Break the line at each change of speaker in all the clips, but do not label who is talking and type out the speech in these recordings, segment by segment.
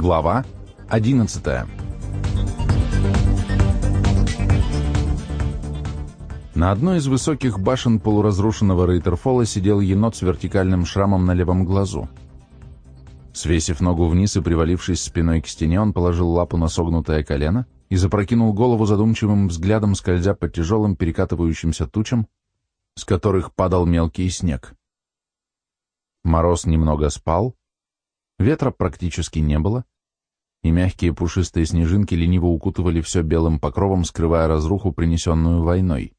Глава 11 На одной из высоких башен полуразрушенного Рейтерфола сидел енот с вертикальным шрамом на левом глазу. Свесив ногу вниз и привалившись спиной к стене, он положил лапу на согнутое колено и запрокинул голову задумчивым взглядом, скользя по тяжелым перекатывающимся тучам, с которых падал мелкий снег. Мороз немного спал, ветра практически не было, и мягкие пушистые снежинки лениво укутывали все белым покровом, скрывая разруху, принесенную войной.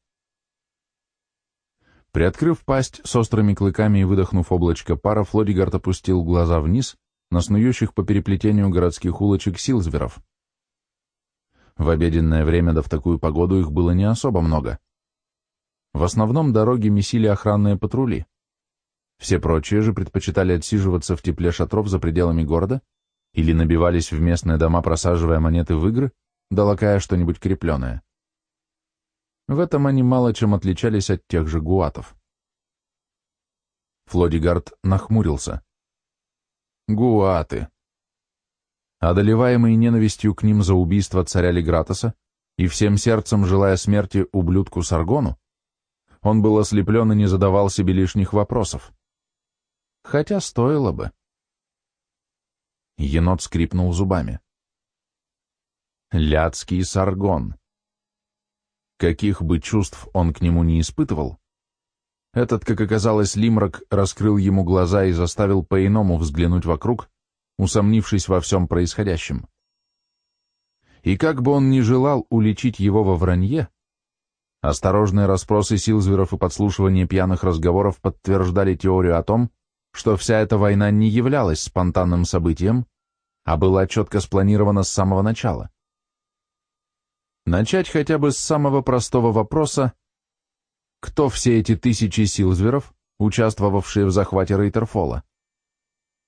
Приоткрыв пасть с острыми клыками и выдохнув облачко пара, Флодигард опустил глаза вниз на снующих по переплетению городских улочек силзверов. В обеденное время да в такую погоду их было не особо много. В основном дороги месили охранные патрули. Все прочие же предпочитали отсиживаться в тепле шатров за пределами города или набивались в местные дома, просаживая монеты в игры, долакая что-нибудь крепленое. В этом они мало чем отличались от тех же гуатов. Флодигард нахмурился. Гуаты. Одолеваемый ненавистью к ним за убийство царя Легратоса и всем сердцем желая смерти ублюдку Саргону, он был ослеплен и не задавал себе лишних вопросов. Хотя стоило бы. Енот скрипнул зубами. Ляцкий саргон. Каких бы чувств он к нему не испытывал, этот, как оказалось, Лимрак раскрыл ему глаза и заставил по-иному взглянуть вокруг, усомнившись во всем происходящем. И как бы он ни желал уличить его во вранье, осторожные расспросы Силзверов и подслушивание пьяных разговоров подтверждали теорию о том, что вся эта война не являлась спонтанным событием, а была четко спланирована с самого начала. Начать хотя бы с самого простого вопроса, кто все эти тысячи силзверов, участвовавшие в захвате Рейтерфола?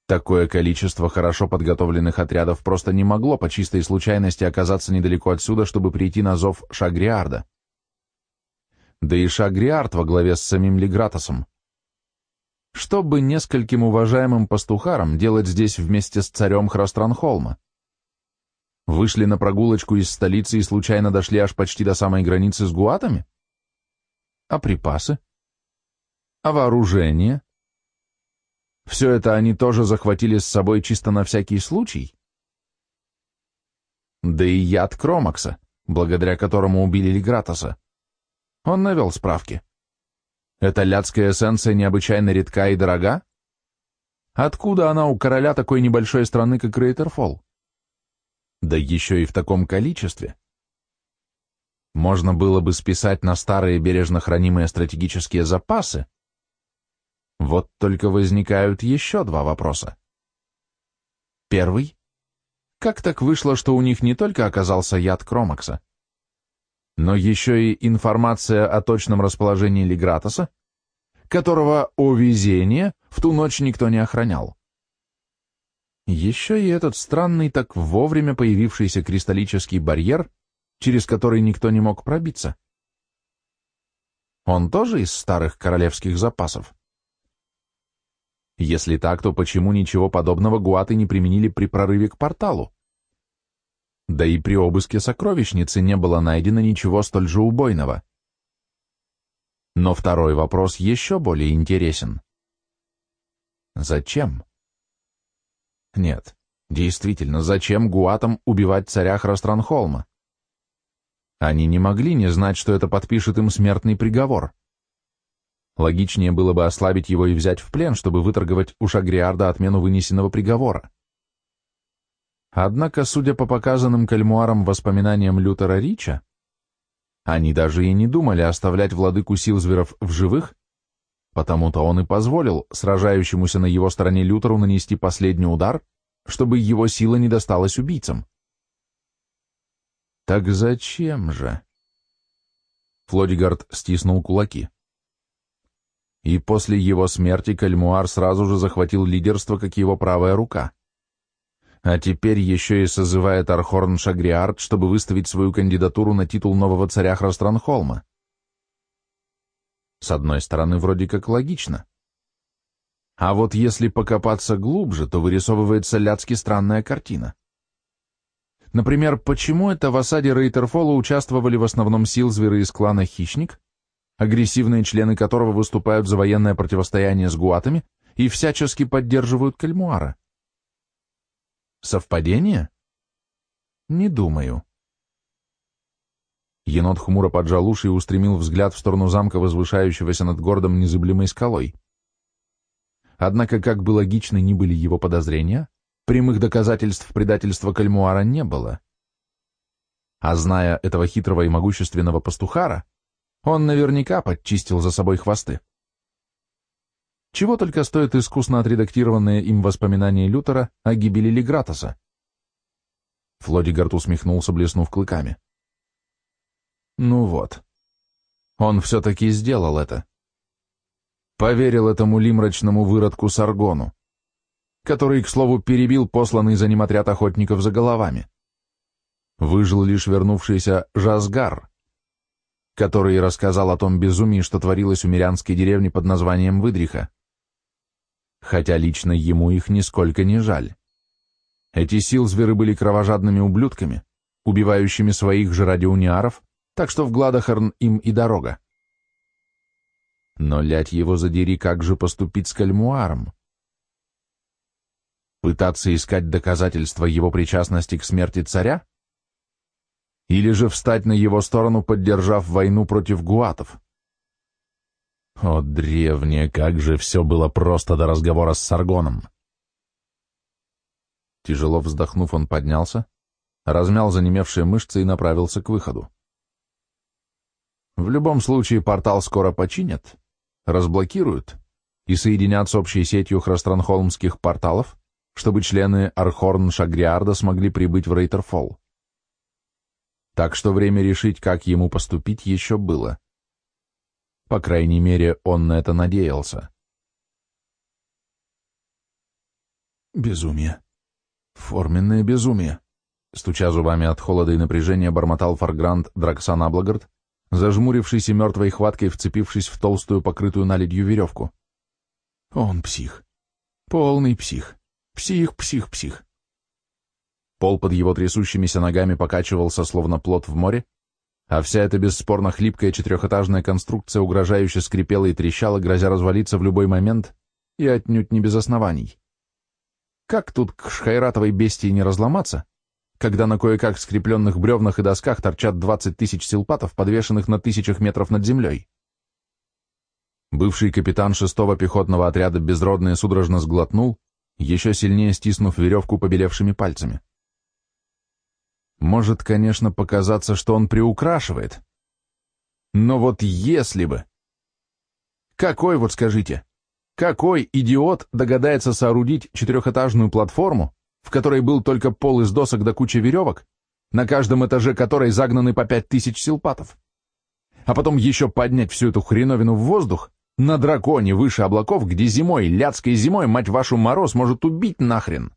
Такое количество хорошо подготовленных отрядов просто не могло по чистой случайности оказаться недалеко отсюда, чтобы прийти на зов Шагриарда. Да и Шагриард во главе с самим Легратосом чтобы нескольким уважаемым пастухарам делать здесь вместе с царем Храстранхолма? Вышли на прогулочку из столицы и случайно дошли аж почти до самой границы с гуатами? А припасы? А вооружение? Все это они тоже захватили с собой чисто на всякий случай? Да и яд Кромакса, благодаря которому убили Легратоса. Он навел справки. Эта ляцкая эссенция необычайно редка и дорога? Откуда она у короля такой небольшой страны, как Рейтерфолл? Да еще и в таком количестве. Можно было бы списать на старые бережно хранимые стратегические запасы. Вот только возникают еще два вопроса. Первый. Как так вышло, что у них не только оказался яд Кромакса, но еще и информация о точном расположении Легратоса, которого, о везение, в ту ночь никто не охранял. Еще и этот странный, так вовремя появившийся кристаллический барьер, через который никто не мог пробиться. Он тоже из старых королевских запасов? Если так, то почему ничего подобного гуаты не применили при прорыве к порталу? Да и при обыске сокровищницы не было найдено ничего столь же убойного. Но второй вопрос еще более интересен. Зачем? Нет, действительно, зачем гуатам убивать царя Храстранхолма? Они не могли не знать, что это подпишет им смертный приговор. Логичнее было бы ослабить его и взять в плен, чтобы выторговать у Шагриарда отмену вынесенного приговора. Однако, судя по показанным кальмуарам воспоминаниям Лютера Рича, они даже и не думали оставлять владыку Силзверов в живых, потому-то он и позволил сражающемуся на его стороне Лютеру нанести последний удар, чтобы его сила не досталась убийцам. Так зачем же? Флодигард стиснул кулаки. И после его смерти Кальмуар сразу же захватил лидерство, как его правая рука а теперь еще и созывает Архорн Шагриард, чтобы выставить свою кандидатуру на титул нового царя Храстранхолма. С одной стороны, вроде как логично. А вот если покопаться глубже, то вырисовывается ляцки странная картина. Например, почему это в осаде Рейтерфола участвовали в основном силзверы из клана Хищник, агрессивные члены которого выступают за военное противостояние с гуатами и всячески поддерживают Кальмуара? Совпадение? Не думаю. Енот хмуро поджал уши и устремил взгляд в сторону замка, возвышающегося над городом незыблемой скалой. Однако, как бы логичны ни были его подозрения, прямых доказательств предательства Кальмуара не было. А зная этого хитрого и могущественного пастухара, он наверняка подчистил за собой хвосты. Чего только стоит искусно отредактированное им воспоминание Лютера о гибели Легратоса. Флодигард усмехнулся, блеснув клыками. Ну вот. Он все-таки сделал это. Поверил этому лимрачному выродку Саргону, который, к слову, перебил посланный за ним отряд охотников за головами. Выжил лишь вернувшийся Жазгар, который рассказал о том безумии, что творилось у мирянской деревни под названием Выдриха. Хотя лично ему их нисколько не жаль. Эти силзверы были кровожадными ублюдками, убивающими своих же ради униаров, так что в Гладохорн им и дорога. Но, лять его задери, как же поступить с Кальмуаром? Пытаться искать доказательства его причастности к смерти царя? Или же встать на его сторону, поддержав войну против гуатов? О, древнее, как же все было просто до разговора с Саргоном! Тяжело вздохнув, он поднялся, размял занемевшие мышцы и направился к выходу. В любом случае портал скоро починят, разблокируют и соединят с общей сетью храстранхолмских порталов, чтобы члены Архорн Шагриарда смогли прибыть в Рейтерфолл. Так что время решить, как ему поступить, еще было. По крайней мере, он на это надеялся. Безумие. Форменное безумие. Стуча зубами от холода и напряжения, бормотал Фаргрант Драксан Аблагард, зажмурившись и мертвой хваткой вцепившись в толстую, покрытую наледью веревку. Он псих. Полный псих. Псих, псих, псих. Пол под его трясущимися ногами покачивался, словно плот в море, а вся эта бесспорно хлипкая четырехэтажная конструкция угрожающе скрипела и трещала, грозя развалиться в любой момент, и отнюдь не без оснований. Как тут к шхайратовой бестии не разломаться, когда на кое-как скрепленных бревнах и досках торчат 20 тысяч силпатов, подвешенных на тысячах метров над землей. Бывший капитан шестого пехотного отряда безродное судорожно сглотнул, еще сильнее стиснув веревку побелевшими пальцами. Может, конечно, показаться, что он приукрашивает. Но вот если бы... Какой вот, скажите, какой идиот догадается соорудить четырехэтажную платформу, в которой был только пол из досок до кучи веревок, на каждом этаже которой загнаны по пять тысяч силпатов. А потом еще поднять всю эту хреновину в воздух, на драконе выше облаков, где зимой, лядской зимой, мать вашу, мороз может убить нахрен.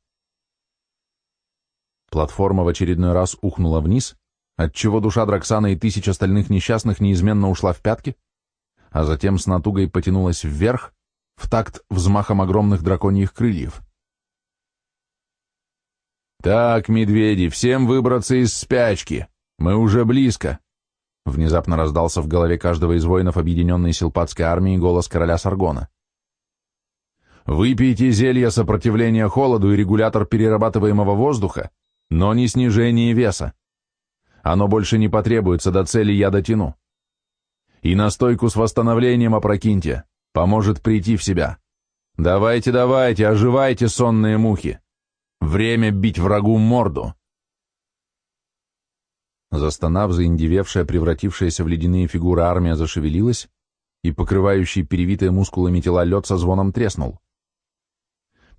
Платформа в очередной раз ухнула вниз, отчего душа Драксана и тысяч остальных несчастных неизменно ушла в пятки, а затем с натугой потянулась вверх, в такт взмахом огромных драконьих крыльев. «Так, медведи, всем выбраться из спячки. Мы уже близко!» Внезапно раздался в голове каждого из воинов объединенной силпатской армии голос короля Саргона. «Выпейте зелье сопротивления холоду и регулятор перерабатываемого воздуха, но не снижение веса. Оно больше не потребуется, до цели я дотяну. И настойку с восстановлением опрокиньте, поможет прийти в себя. Давайте, давайте, оживайте, сонные мухи!» Время бить врагу морду!» Застонав, заиндевевшая, превратившаяся в ледяные фигуры армия зашевелилась, и покрывающий перевитые мускулами тела лед со звоном треснул.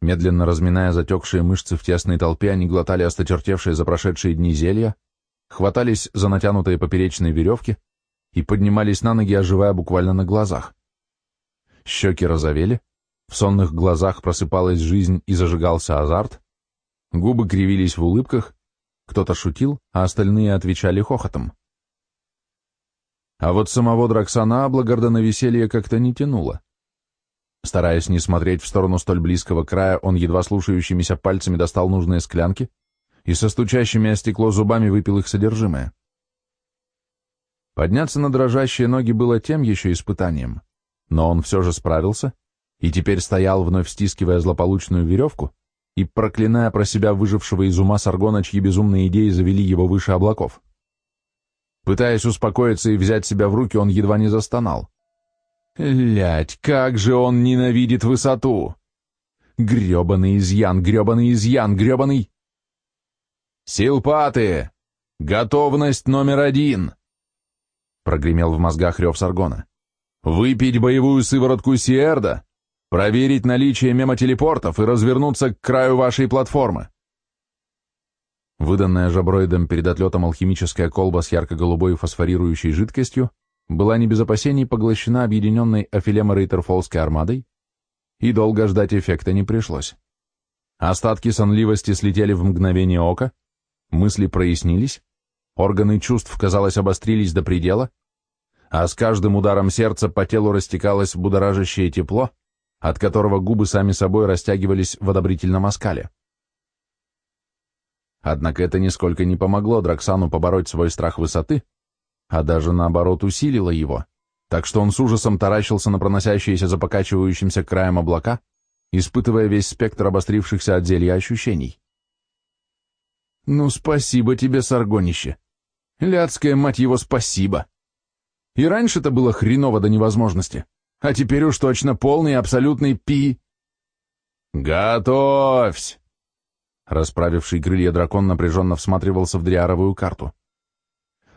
Медленно разминая затекшие мышцы в тесной толпе, они глотали осточертевшие за прошедшие дни зелья, хватались за натянутые поперечные веревки и поднимались на ноги, оживая буквально на глазах. Щеки розовели, в сонных глазах просыпалась жизнь и зажигался азарт, Губы кривились в улыбках, кто-то шутил, а остальные отвечали хохотом. А вот самого Драксана Аблагарда на веселье как-то не тянуло. Стараясь не смотреть в сторону столь близкого края, он едва слушающимися пальцами достал нужные склянки и со стучащими о стекло зубами выпил их содержимое. Подняться на дрожащие ноги было тем еще испытанием, но он все же справился и теперь стоял, вновь стискивая злополучную веревку и проклиная про себя выжившего из ума Саргона, чьи безумные идеи завели его выше облаков. Пытаясь успокоиться и взять себя в руки, он едва не застонал. Лять, как же он ненавидит высоту! Гребаный изъян, гребаный изъян, гребаный... «Силпаты! Готовность номер один!» Прогремел в мозгах рев Саргона. «Выпить боевую сыворотку Сиэрда, проверить наличие мемотелепортов и развернуться к краю вашей платформы». Выданная жаброидом перед отлетом алхимическая колба с ярко-голубой фосфорирующей жидкостью была не без опасений поглощена объединенной Афилема Рейтерфолской армадой, и долго ждать эффекта не пришлось. Остатки сонливости слетели в мгновение ока, мысли прояснились, органы чувств, казалось, обострились до предела, а с каждым ударом сердца по телу растекалось будоражащее тепло, от которого губы сами собой растягивались в одобрительном оскале. Однако это нисколько не помогло Драксану побороть свой страх высоты, а даже наоборот усилило его, так что он с ужасом таращился на проносящиеся за покачивающимся краем облака, испытывая весь спектр обострившихся от зелья ощущений. «Ну, спасибо тебе, Саргонище! Ляцкая, мать его, спасибо! И раньше-то было хреново до невозможности, а теперь уж точно полный абсолютный пи...» «Готовься!» Расправивший крылья дракон напряженно всматривался в дриаровую карту.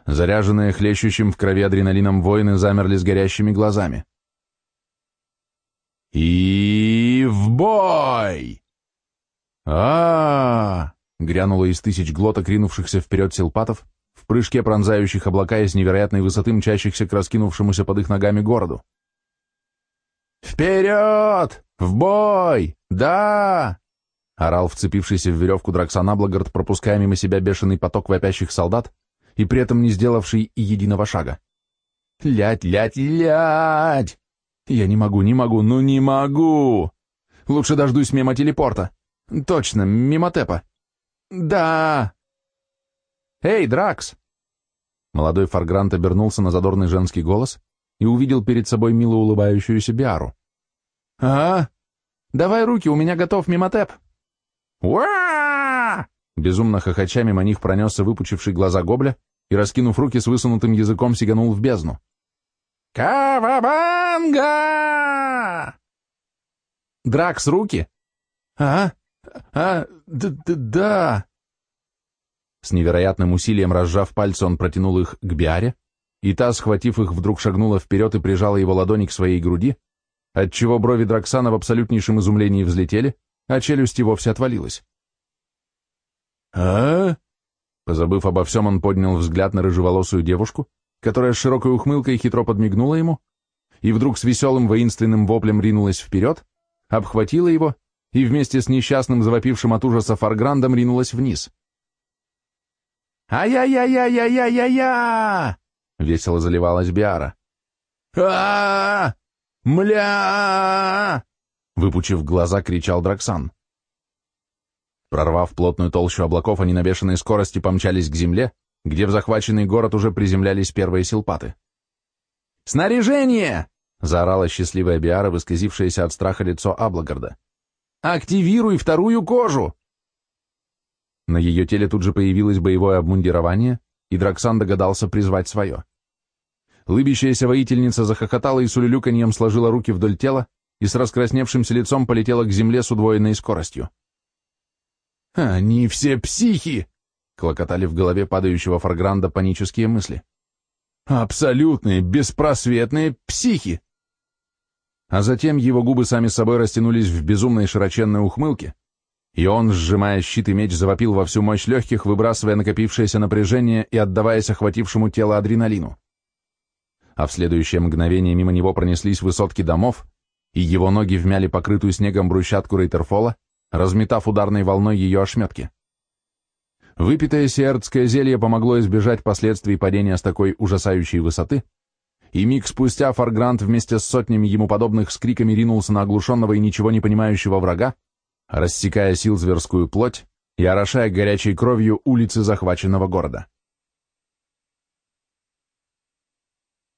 Заряженные хлещущим в крови адреналином воины замерли с горящими глазами. «И в бой!» а, -а, -а грянуло из тысяч глоток, ринувшихся вперед силпатов, в прыжке пронзающих облака из невероятной высоты мчащихся к раскинувшемуся под их ногами городу. «Вперед! В бой! Да!» орал вцепившийся в веревку Драксана Благард, пропуская мимо себя бешеный поток вопящих солдат, и при этом не сделавший единого шага. «Лять, лять, лять! Я не могу, не могу, ну не могу! Лучше дождусь мимо телепорта. Точно, мимо Тэпа. Да!» «Эй, Дракс!» Молодой Фаргрант обернулся на задорный женский голос и увидел перед собой мило улыбающуюся Биару. «А? Давай руки, у меня готов мимотеп!» «Уа!» Безумно хохоча мимо них пронесся выпучивший глаза гобля и, раскинув руки с высунутым языком, сиганул в бездну. «Кавабанга!» «Дракс, руки!» «А? А? Да-да-да!» С невероятным усилием разжав пальцы, он протянул их к Биаре, и та, схватив их, вдруг шагнула вперед и прижала его ладони к своей груди, отчего брови Драксана в абсолютнейшем изумлении взлетели, а челюсть и вовсе отвалилась. «А?» Позабыв обо всем, он поднял взгляд на рыжеволосую девушку, которая с широкой ухмылкой хитро подмигнула ему, и вдруг с веселым воинственным воплем ринулась вперед, обхватила его и вместе с несчастным завопившим от ужаса Фарграндом ринулась вниз. «Ай-яй-яй-яй-яй-яй-яй!» — весело заливалась Биара. а Мля!» Выпучив глаза, кричал Драксан. Прорвав плотную толщу облаков, они на бешеной скорости помчались к земле, где в захваченный город уже приземлялись первые силпаты. «Снаряжение!» — заорала счастливая Биара, выскозившаяся от страха лицо Аблагарда. «Активируй вторую кожу!» На ее теле тут же появилось боевое обмундирование, и Драксан догадался призвать свое. Лыбящаяся воительница захохотала и с улюлюканьем сложила руки вдоль тела, и с раскрасневшимся лицом полетела к земле с удвоенной скоростью. «Они все психи!» — клокотали в голове падающего Фаргранда панические мысли. «Абсолютные, беспросветные психи!» А затем его губы сами собой растянулись в безумной широченной ухмылке, и он, сжимая щит и меч, завопил во всю мощь легких, выбрасывая накопившееся напряжение и отдаваясь охватившему тело адреналину. А в следующее мгновение мимо него пронеслись высотки домов, и его ноги вмяли покрытую снегом брусчатку Рейтерфола, разметав ударной волной ее ошметки. Выпитое сиэрдское зелье помогло избежать последствий падения с такой ужасающей высоты, и миг спустя Фаргрант вместе с сотнями ему подобных с криками ринулся на оглушенного и ничего не понимающего врага, рассекая сил зверскую плоть и орошая горячей кровью улицы захваченного города.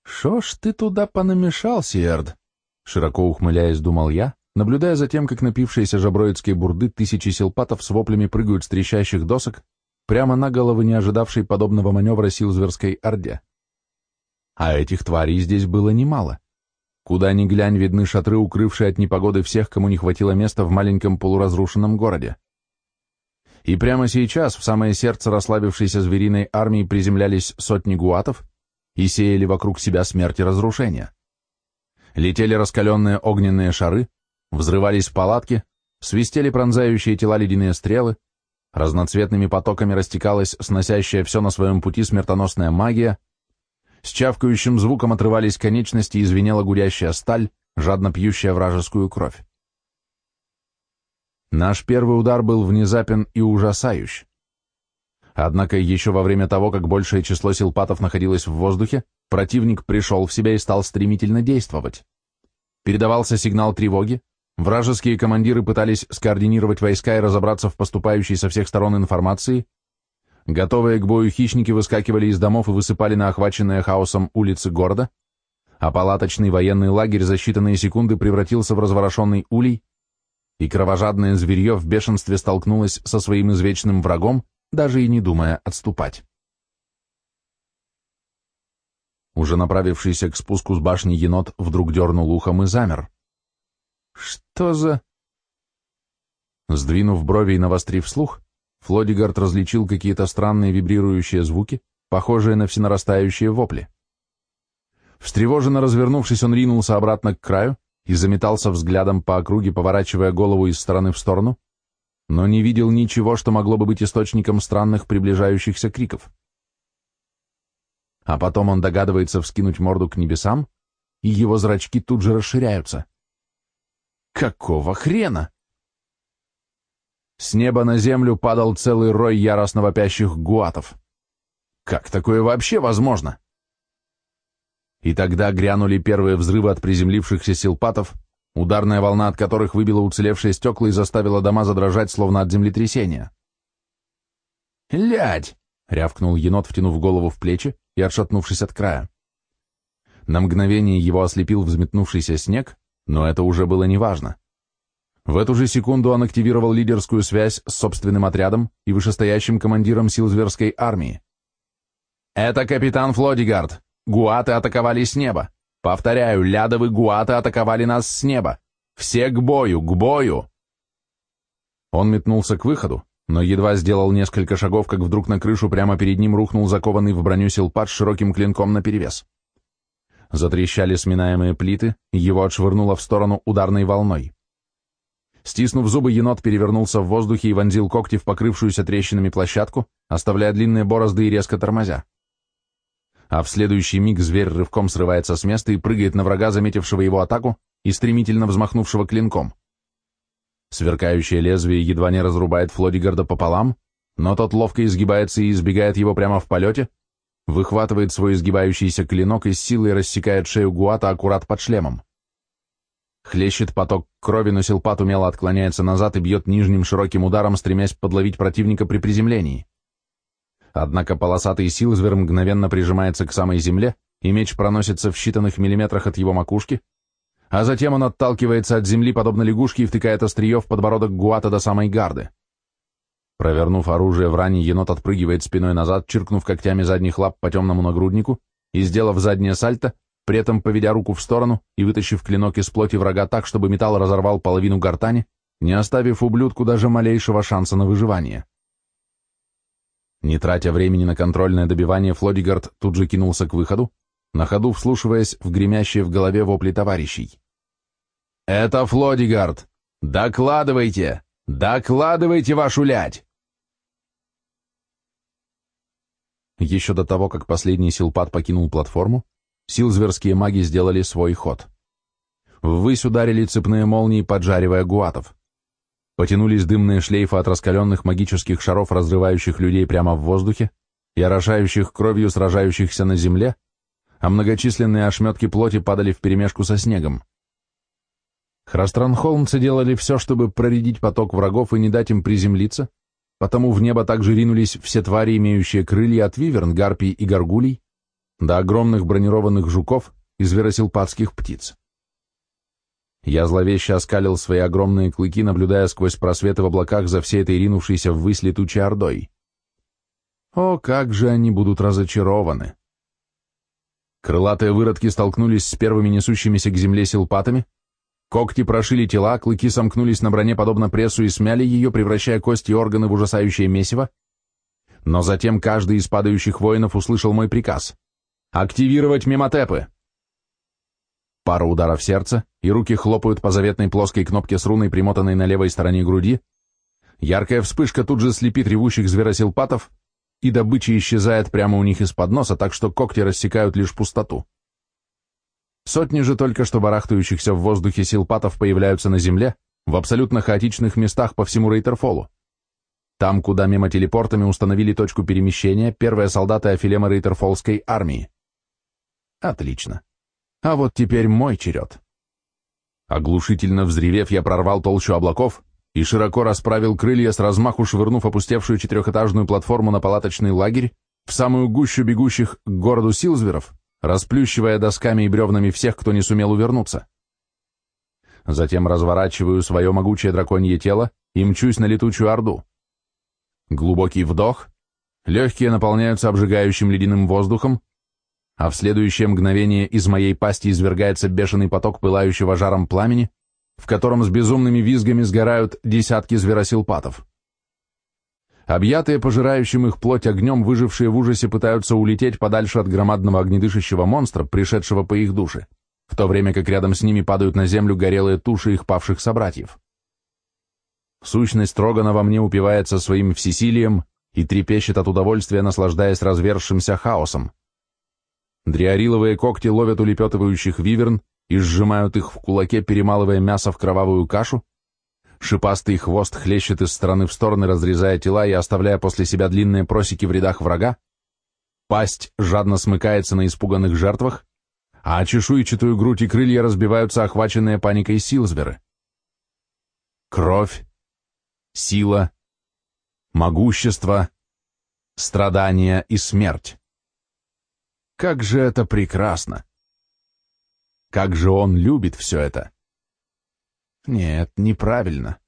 «Шо ж ты туда понамешал, Сиэрд?» Широко ухмыляясь, думал я, наблюдая за тем, как напившиеся жаброидские бурды тысячи силпатов с воплями прыгают с трещащих досок прямо на головы не ожидавшей подобного маневра сил зверской орде. А этих тварей здесь было немало. Куда ни глянь, видны шатры, укрывшие от непогоды всех, кому не хватило места в маленьком полуразрушенном городе. И прямо сейчас в самое сердце расслабившейся звериной армии приземлялись сотни гуатов и сеяли вокруг себя смерть и разрушения. Летели раскаленные огненные шары, взрывались палатки, свистели пронзающие тела ледяные стрелы, разноцветными потоками растекалась сносящая все на своем пути смертоносная магия, с чавкающим звуком отрывались конечности и звенела гудящая сталь, жадно пьющая вражескую кровь. Наш первый удар был внезапен и ужасающий. Однако еще во время того, как большее число силпатов находилось в воздухе, противник пришел в себя и стал стремительно действовать. Передавался сигнал тревоги, вражеские командиры пытались скоординировать войска и разобраться в поступающей со всех сторон информации, Готовые к бою хищники выскакивали из домов и высыпали на охваченные хаосом улицы города, а палаточный военный лагерь за считанные секунды превратился в разворошенный улей, и кровожадное зверье в бешенстве столкнулось со своим извечным врагом, даже и не думая отступать. Уже направившийся к спуску с башни енот вдруг дернул ухом и замер. «Что за...» Сдвинув брови и навострив слух, Флодигард различил какие-то странные вибрирующие звуки, похожие на всенарастающие вопли. Встревоженно развернувшись, он ринулся обратно к краю и заметался взглядом по округе, поворачивая голову из стороны в сторону, но не видел ничего, что могло бы быть источником странных приближающихся криков. А потом он догадывается вскинуть морду к небесам, и его зрачки тут же расширяются. Какого хрена? С неба на землю падал целый рой яростно вопящих гуатов. Как такое вообще возможно? И тогда грянули первые взрывы от приземлившихся силпатов, ударная волна от которых выбила уцелевшие стекла и заставила дома задрожать, словно от землетрясения. «Лядь!» — рявкнул енот, втянув голову в плечи и отшатнувшись от края. На мгновение его ослепил взметнувшийся снег, но это уже было неважно. В эту же секунду он активировал лидерскую связь с собственным отрядом и вышестоящим командиром сил зверской армии. «Это капитан Флодигард. Гуаты атаковали с неба. Повторяю, лядовы гуаты атаковали нас с неба. Все к бою, к бою!» Он метнулся к выходу, но едва сделал несколько шагов, как вдруг на крышу прямо перед ним рухнул закованный в броню силпат с широким клинком наперевес. Затрещали сминаемые плиты, его отшвырнуло в сторону ударной волной. Стиснув зубы, енот перевернулся в воздухе и вонзил когти в покрывшуюся трещинами площадку, оставляя длинные борозды и резко тормозя. А в следующий миг зверь рывком срывается с места и прыгает на врага, заметившего его атаку и стремительно взмахнувшего клинком. Сверкающее лезвие едва не разрубает Флодигарда пополам, но тот ловко изгибается и избегает его прямо в полете, выхватывает свой изгибающийся клинок и с силой рассекает шею Гуата аккурат под шлемом. Хлещет поток крови, но Силпат умело отклоняется назад и бьет нижним широким ударом, стремясь подловить противника при приземлении. Однако полосатый силзвер мгновенно прижимается к самой земле, и меч проносится в считанных миллиметрах от его макушки, а затем он отталкивается от земли, подобно лягушке, и втыкает острие в подбородок Гуата до самой гарды. Провернув оружие в ране, енот отпрыгивает спиной назад, чиркнув когтями задних лап по темному нагруднику и, сделав заднее сальто, при этом поведя руку в сторону и вытащив клинок из плоти врага так, чтобы металл разорвал половину гортани, не оставив ублюдку даже малейшего шанса на выживание. Не тратя времени на контрольное добивание, Флодигард тут же кинулся к выходу, на ходу вслушиваясь в гремящие в голове вопли товарищей. «Это Флодигард! Докладывайте! Докладывайте вашу лять!» Еще до того, как последний силпат покинул платформу, Силзверские маги сделали свой ход. Ввысь ударили цепные молнии, поджаривая гуатов. Потянулись дымные шлейфы от раскаленных магических шаров, разрывающих людей прямо в воздухе и орошающих кровью сражающихся на земле, а многочисленные ошметки плоти падали вперемешку со снегом. Храстранхолмцы делали все, чтобы проредить поток врагов и не дать им приземлиться, потому в небо также ринулись все твари, имеющие крылья от виверн, гарпий и горгулей, до огромных бронированных жуков и зверосилпатских птиц. Я зловеще оскалил свои огромные клыки, наблюдая сквозь просветы в облаках за всей этой ринувшейся ввысь летучей ордой. О, как же они будут разочарованы! Крылатые выродки столкнулись с первыми несущимися к земле силпатами, когти прошили тела, клыки сомкнулись на броне подобно прессу и смяли ее, превращая кости и органы в ужасающее месиво, но затем каждый из падающих воинов услышал мой приказ — активировать мемотепы. Пара ударов сердца, и руки хлопают по заветной плоской кнопке с руной, примотанной на левой стороне груди. Яркая вспышка тут же слепит ревущих зверосилпатов, и добыча исчезает прямо у них из-под носа, так что когти рассекают лишь пустоту. Сотни же только что барахтающихся в воздухе силпатов появляются на земле, в абсолютно хаотичных местах по всему Рейтерфолу. Там, куда мимо телепортами установили точку перемещения первые солдаты Афилема Рейтерфолской армии. Отлично. А вот теперь мой черед. Оглушительно взревев, я прорвал толщу облаков и широко расправил крылья с размаху, швырнув опустевшую четырехэтажную платформу на палаточный лагерь в самую гущу бегущих к городу Силзверов, расплющивая досками и бревнами всех, кто не сумел увернуться. Затем разворачиваю свое могучее драконье тело и мчусь на летучую орду. Глубокий вдох, легкие наполняются обжигающим ледяным воздухом, а в следующее мгновение из моей пасти извергается бешеный поток пылающего жаром пламени, в котором с безумными визгами сгорают десятки зверосилпатов. Объятые пожирающим их плоть огнем, выжившие в ужасе пытаются улететь подальше от громадного огнедышащего монстра, пришедшего по их душе, в то время как рядом с ними падают на землю горелые туши их павших собратьев. Сущность Трогана во мне упивается своим всесилием и трепещет от удовольствия, наслаждаясь развершимся хаосом. Дриариловые когти ловят улепетывающих виверн и сжимают их в кулаке, перемалывая мясо в кровавую кашу. Шипастый хвост хлещет из стороны в стороны, разрезая тела и оставляя после себя длинные просеки в рядах врага. Пасть жадно смыкается на испуганных жертвах, а чешуйчатую грудь и крылья разбиваются охваченные паникой Силсберы. Кровь, сила, могущество, страдания и смерть. Как же это прекрасно! Как же он любит все это! Нет, неправильно.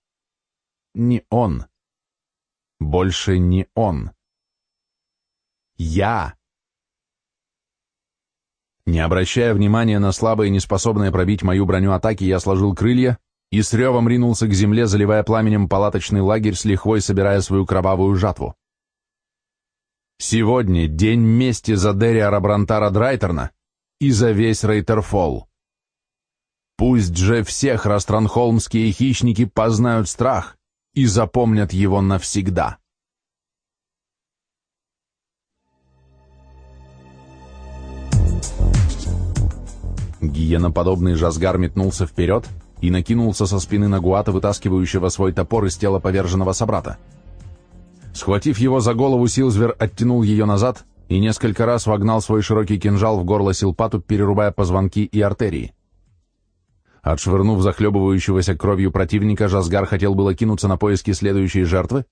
Не он. Больше не он. Я. Не обращая внимания на слабое и неспособное пробить мою броню атаки, я сложил крылья и с ревом ринулся к земле, заливая пламенем палаточный лагерь, с лихвой собирая свою кровавую жатву. Сегодня день мести за Дериара Брантара Драйтерна и за весь Рейтерфолл. Пусть же все храстранхолмские хищники познают страх и запомнят его навсегда. Гиеноподобный жазгар метнулся вперед и накинулся со спины Нагуата, вытаскивающего свой топор из тела поверженного собрата. Схватив его за голову, Силзвер оттянул ее назад и несколько раз вогнал свой широкий кинжал в горло Силпату, перерубая позвонки и артерии. Отшвырнув захлебывающегося кровью противника, Жазгар хотел было кинуться на поиски следующей жертвы,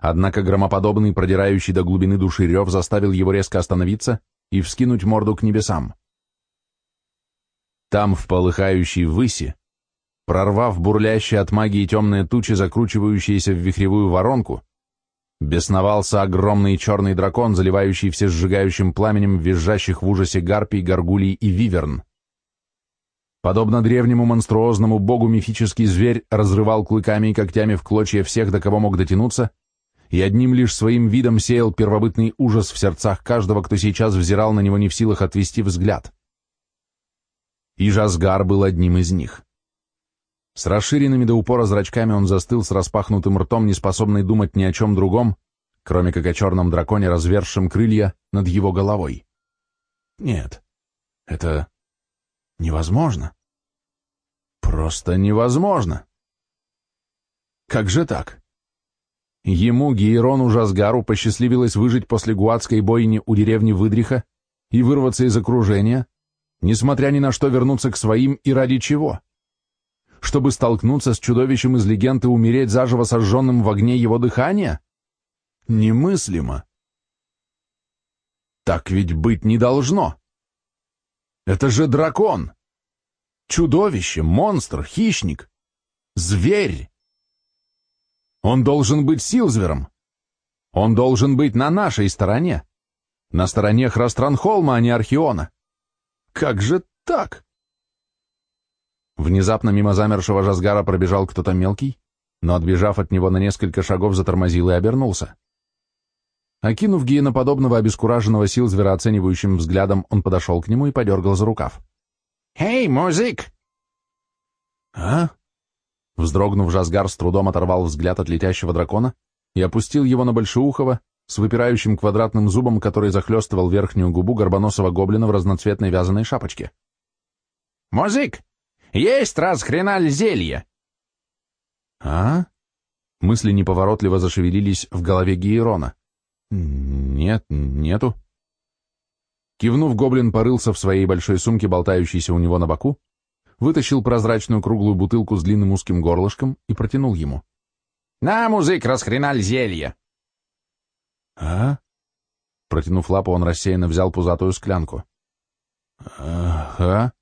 однако громоподобный, продирающий до глубины души рев, заставил его резко остановиться и вскинуть морду к небесам. Там, в полыхающей выси, прорвав бурлящие от магии темные тучи, закручивающиеся в вихревую воронку, Бесновался огромный черный дракон, заливающий все сжигающим пламенем визжащих в ужасе гарпий, горгулей и виверн. Подобно древнему монструозному богу мифический зверь разрывал клыками и когтями в клочья всех, до кого мог дотянуться, и одним лишь своим видом сеял первобытный ужас в сердцах каждого, кто сейчас взирал на него не в силах отвести взгляд. И Жазгар был одним из них. С расширенными до упора зрачками он застыл с распахнутым ртом, не способный думать ни о чем другом, кроме как о черном драконе, развершем крылья над его головой. Нет, это невозможно. Просто невозможно. Как же так? Ему, Гейрону Жазгару, посчастливилось выжить после гуадской бойни у деревни Выдриха и вырваться из окружения, несмотря ни на что вернуться к своим и ради чего? чтобы столкнуться с чудовищем из легенды и умереть заживо сожженным в огне его дыхания? Немыслимо. Так ведь быть не должно. Это же дракон. Чудовище, монстр, хищник, зверь. Он должен быть Силзвером. Он должен быть на нашей стороне. На стороне Храстранхолма, а не Архиона. Как же так? Внезапно мимо замершего Жазгара пробежал кто-то мелкий, но, отбежав от него на несколько шагов, затормозил и обернулся. Окинув гиеноподобного обескураженного сил зверооценивающим взглядом, он подошел к нему и подергал за рукав.
«Эй, музык!»
«А?» Вздрогнув, Жазгар с трудом оторвал взгляд от летящего дракона и опустил его на Большеухова с выпирающим квадратным зубом, который захлестывал верхнюю губу горбоносого гоблина в разноцветной вязаной шапочке.
«Музык, есть раз хреналь зелье!»
«А?» Мысли неповоротливо зашевелились в голове Гиерона. «Нет, нету». Кивнув, гоблин порылся в своей большой сумке, болтающейся у него на боку, вытащил прозрачную круглую бутылку с длинным узким горлышком и протянул ему.
«На, музык, расхреналь зелье!»
«А?» Протянув лапу, он рассеянно взял пузатую склянку. «Ага».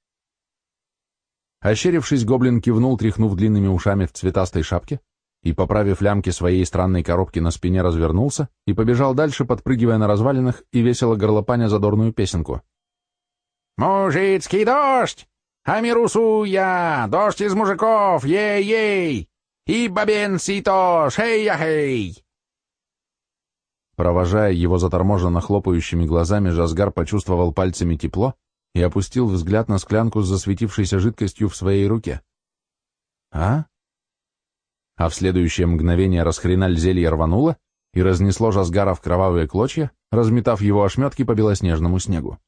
Ощерившись, гоблин кивнул, тряхнув длинными ушами в цветастой шапке, и, поправив лямки своей странной коробки на спине, развернулся и побежал дальше, подпрыгивая на развалинах и весело горлопаня задорную песенку.
«Мужицкий дождь! Амирусуя! Дождь из мужиков! Ей-ей! И бабен сито! Шей-я-хей!»
Провожая его заторможенно хлопающими глазами, Жазгар почувствовал пальцами тепло и опустил взгляд на склянку с засветившейся жидкостью в своей руке. «А?» А в следующее мгновение расхреналь зелье рвануло и разнесло Жазгара в кровавые клочья, разметав его ошметки по белоснежному снегу.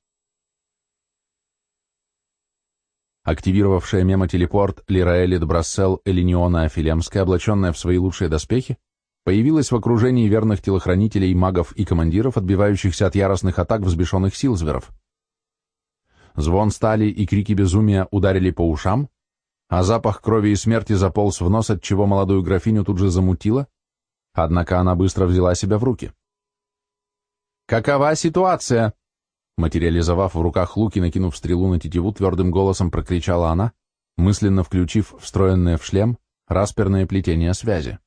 Активировавшая мемо-телепорт Лираэлит Брассел Элиниона Афилемская, облаченная в свои лучшие доспехи, появилась в окружении верных телохранителей, магов и командиров, отбивающихся от яростных атак взбешенных силзверов. Звон стали и крики безумия ударили по ушам, а запах крови и смерти заполз в нос, от чего молодую графиню тут же замутило, однако она быстро взяла себя в руки. «Какова ситуация?» Материализовав в руках луки, накинув стрелу на тетиву, твердым голосом прокричала она, мысленно включив встроенное в шлем расперное плетение связи.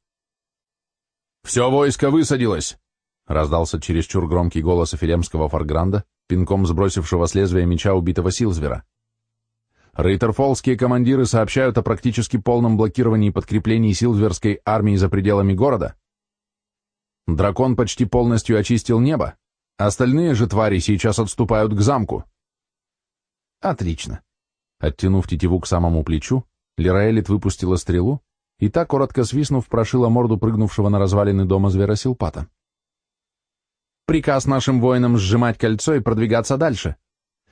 «Все войско высадилось!» — раздался чересчур громкий голос Эфилемского фаргранда, пинком сбросившего с лезвия меча убитого Силзвера. Рейтерфолские командиры сообщают о практически полном блокировании подкреплений Силзверской армии за пределами города. Дракон почти полностью очистил небо, остальные же твари сейчас отступают к замку. Отлично. Оттянув тетиву к самому плечу, Лираэлит выпустила стрелу, и та, коротко свистнув, прошила морду прыгнувшего на развалины дома зверосилпата. «Приказ нашим воинам сжимать кольцо и продвигаться дальше.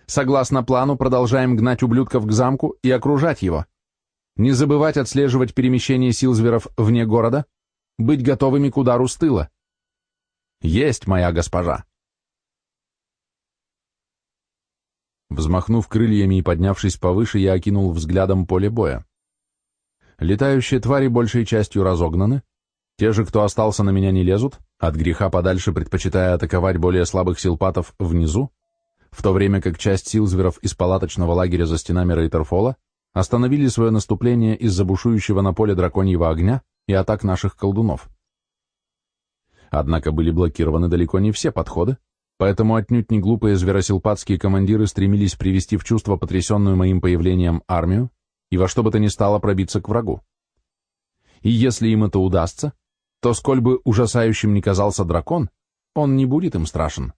Согласно плану, продолжаем гнать ублюдков к замку и окружать его. Не забывать отслеживать перемещение сил зверов вне города, быть готовыми к удару с тыла. Есть, моя госпожа!» Взмахнув крыльями и поднявшись повыше, я окинул взглядом поле боя. Летающие твари большей частью разогнаны, те же, кто остался на меня, не лезут, от греха подальше предпочитая атаковать более слабых силпатов внизу, в то время как часть сил зверов из палаточного лагеря за стенами Рейтерфола остановили свое наступление из-за бушующего на поле драконьего огня и атак наших колдунов. Однако были блокированы далеко не все подходы, поэтому отнюдь не глупые зверосилпатские командиры стремились привести в чувство потрясенную моим появлением армию и во что бы то ни стало пробиться к врагу. И если им это удастся, то сколь бы ужасающим ни казался дракон, он не будет им страшен.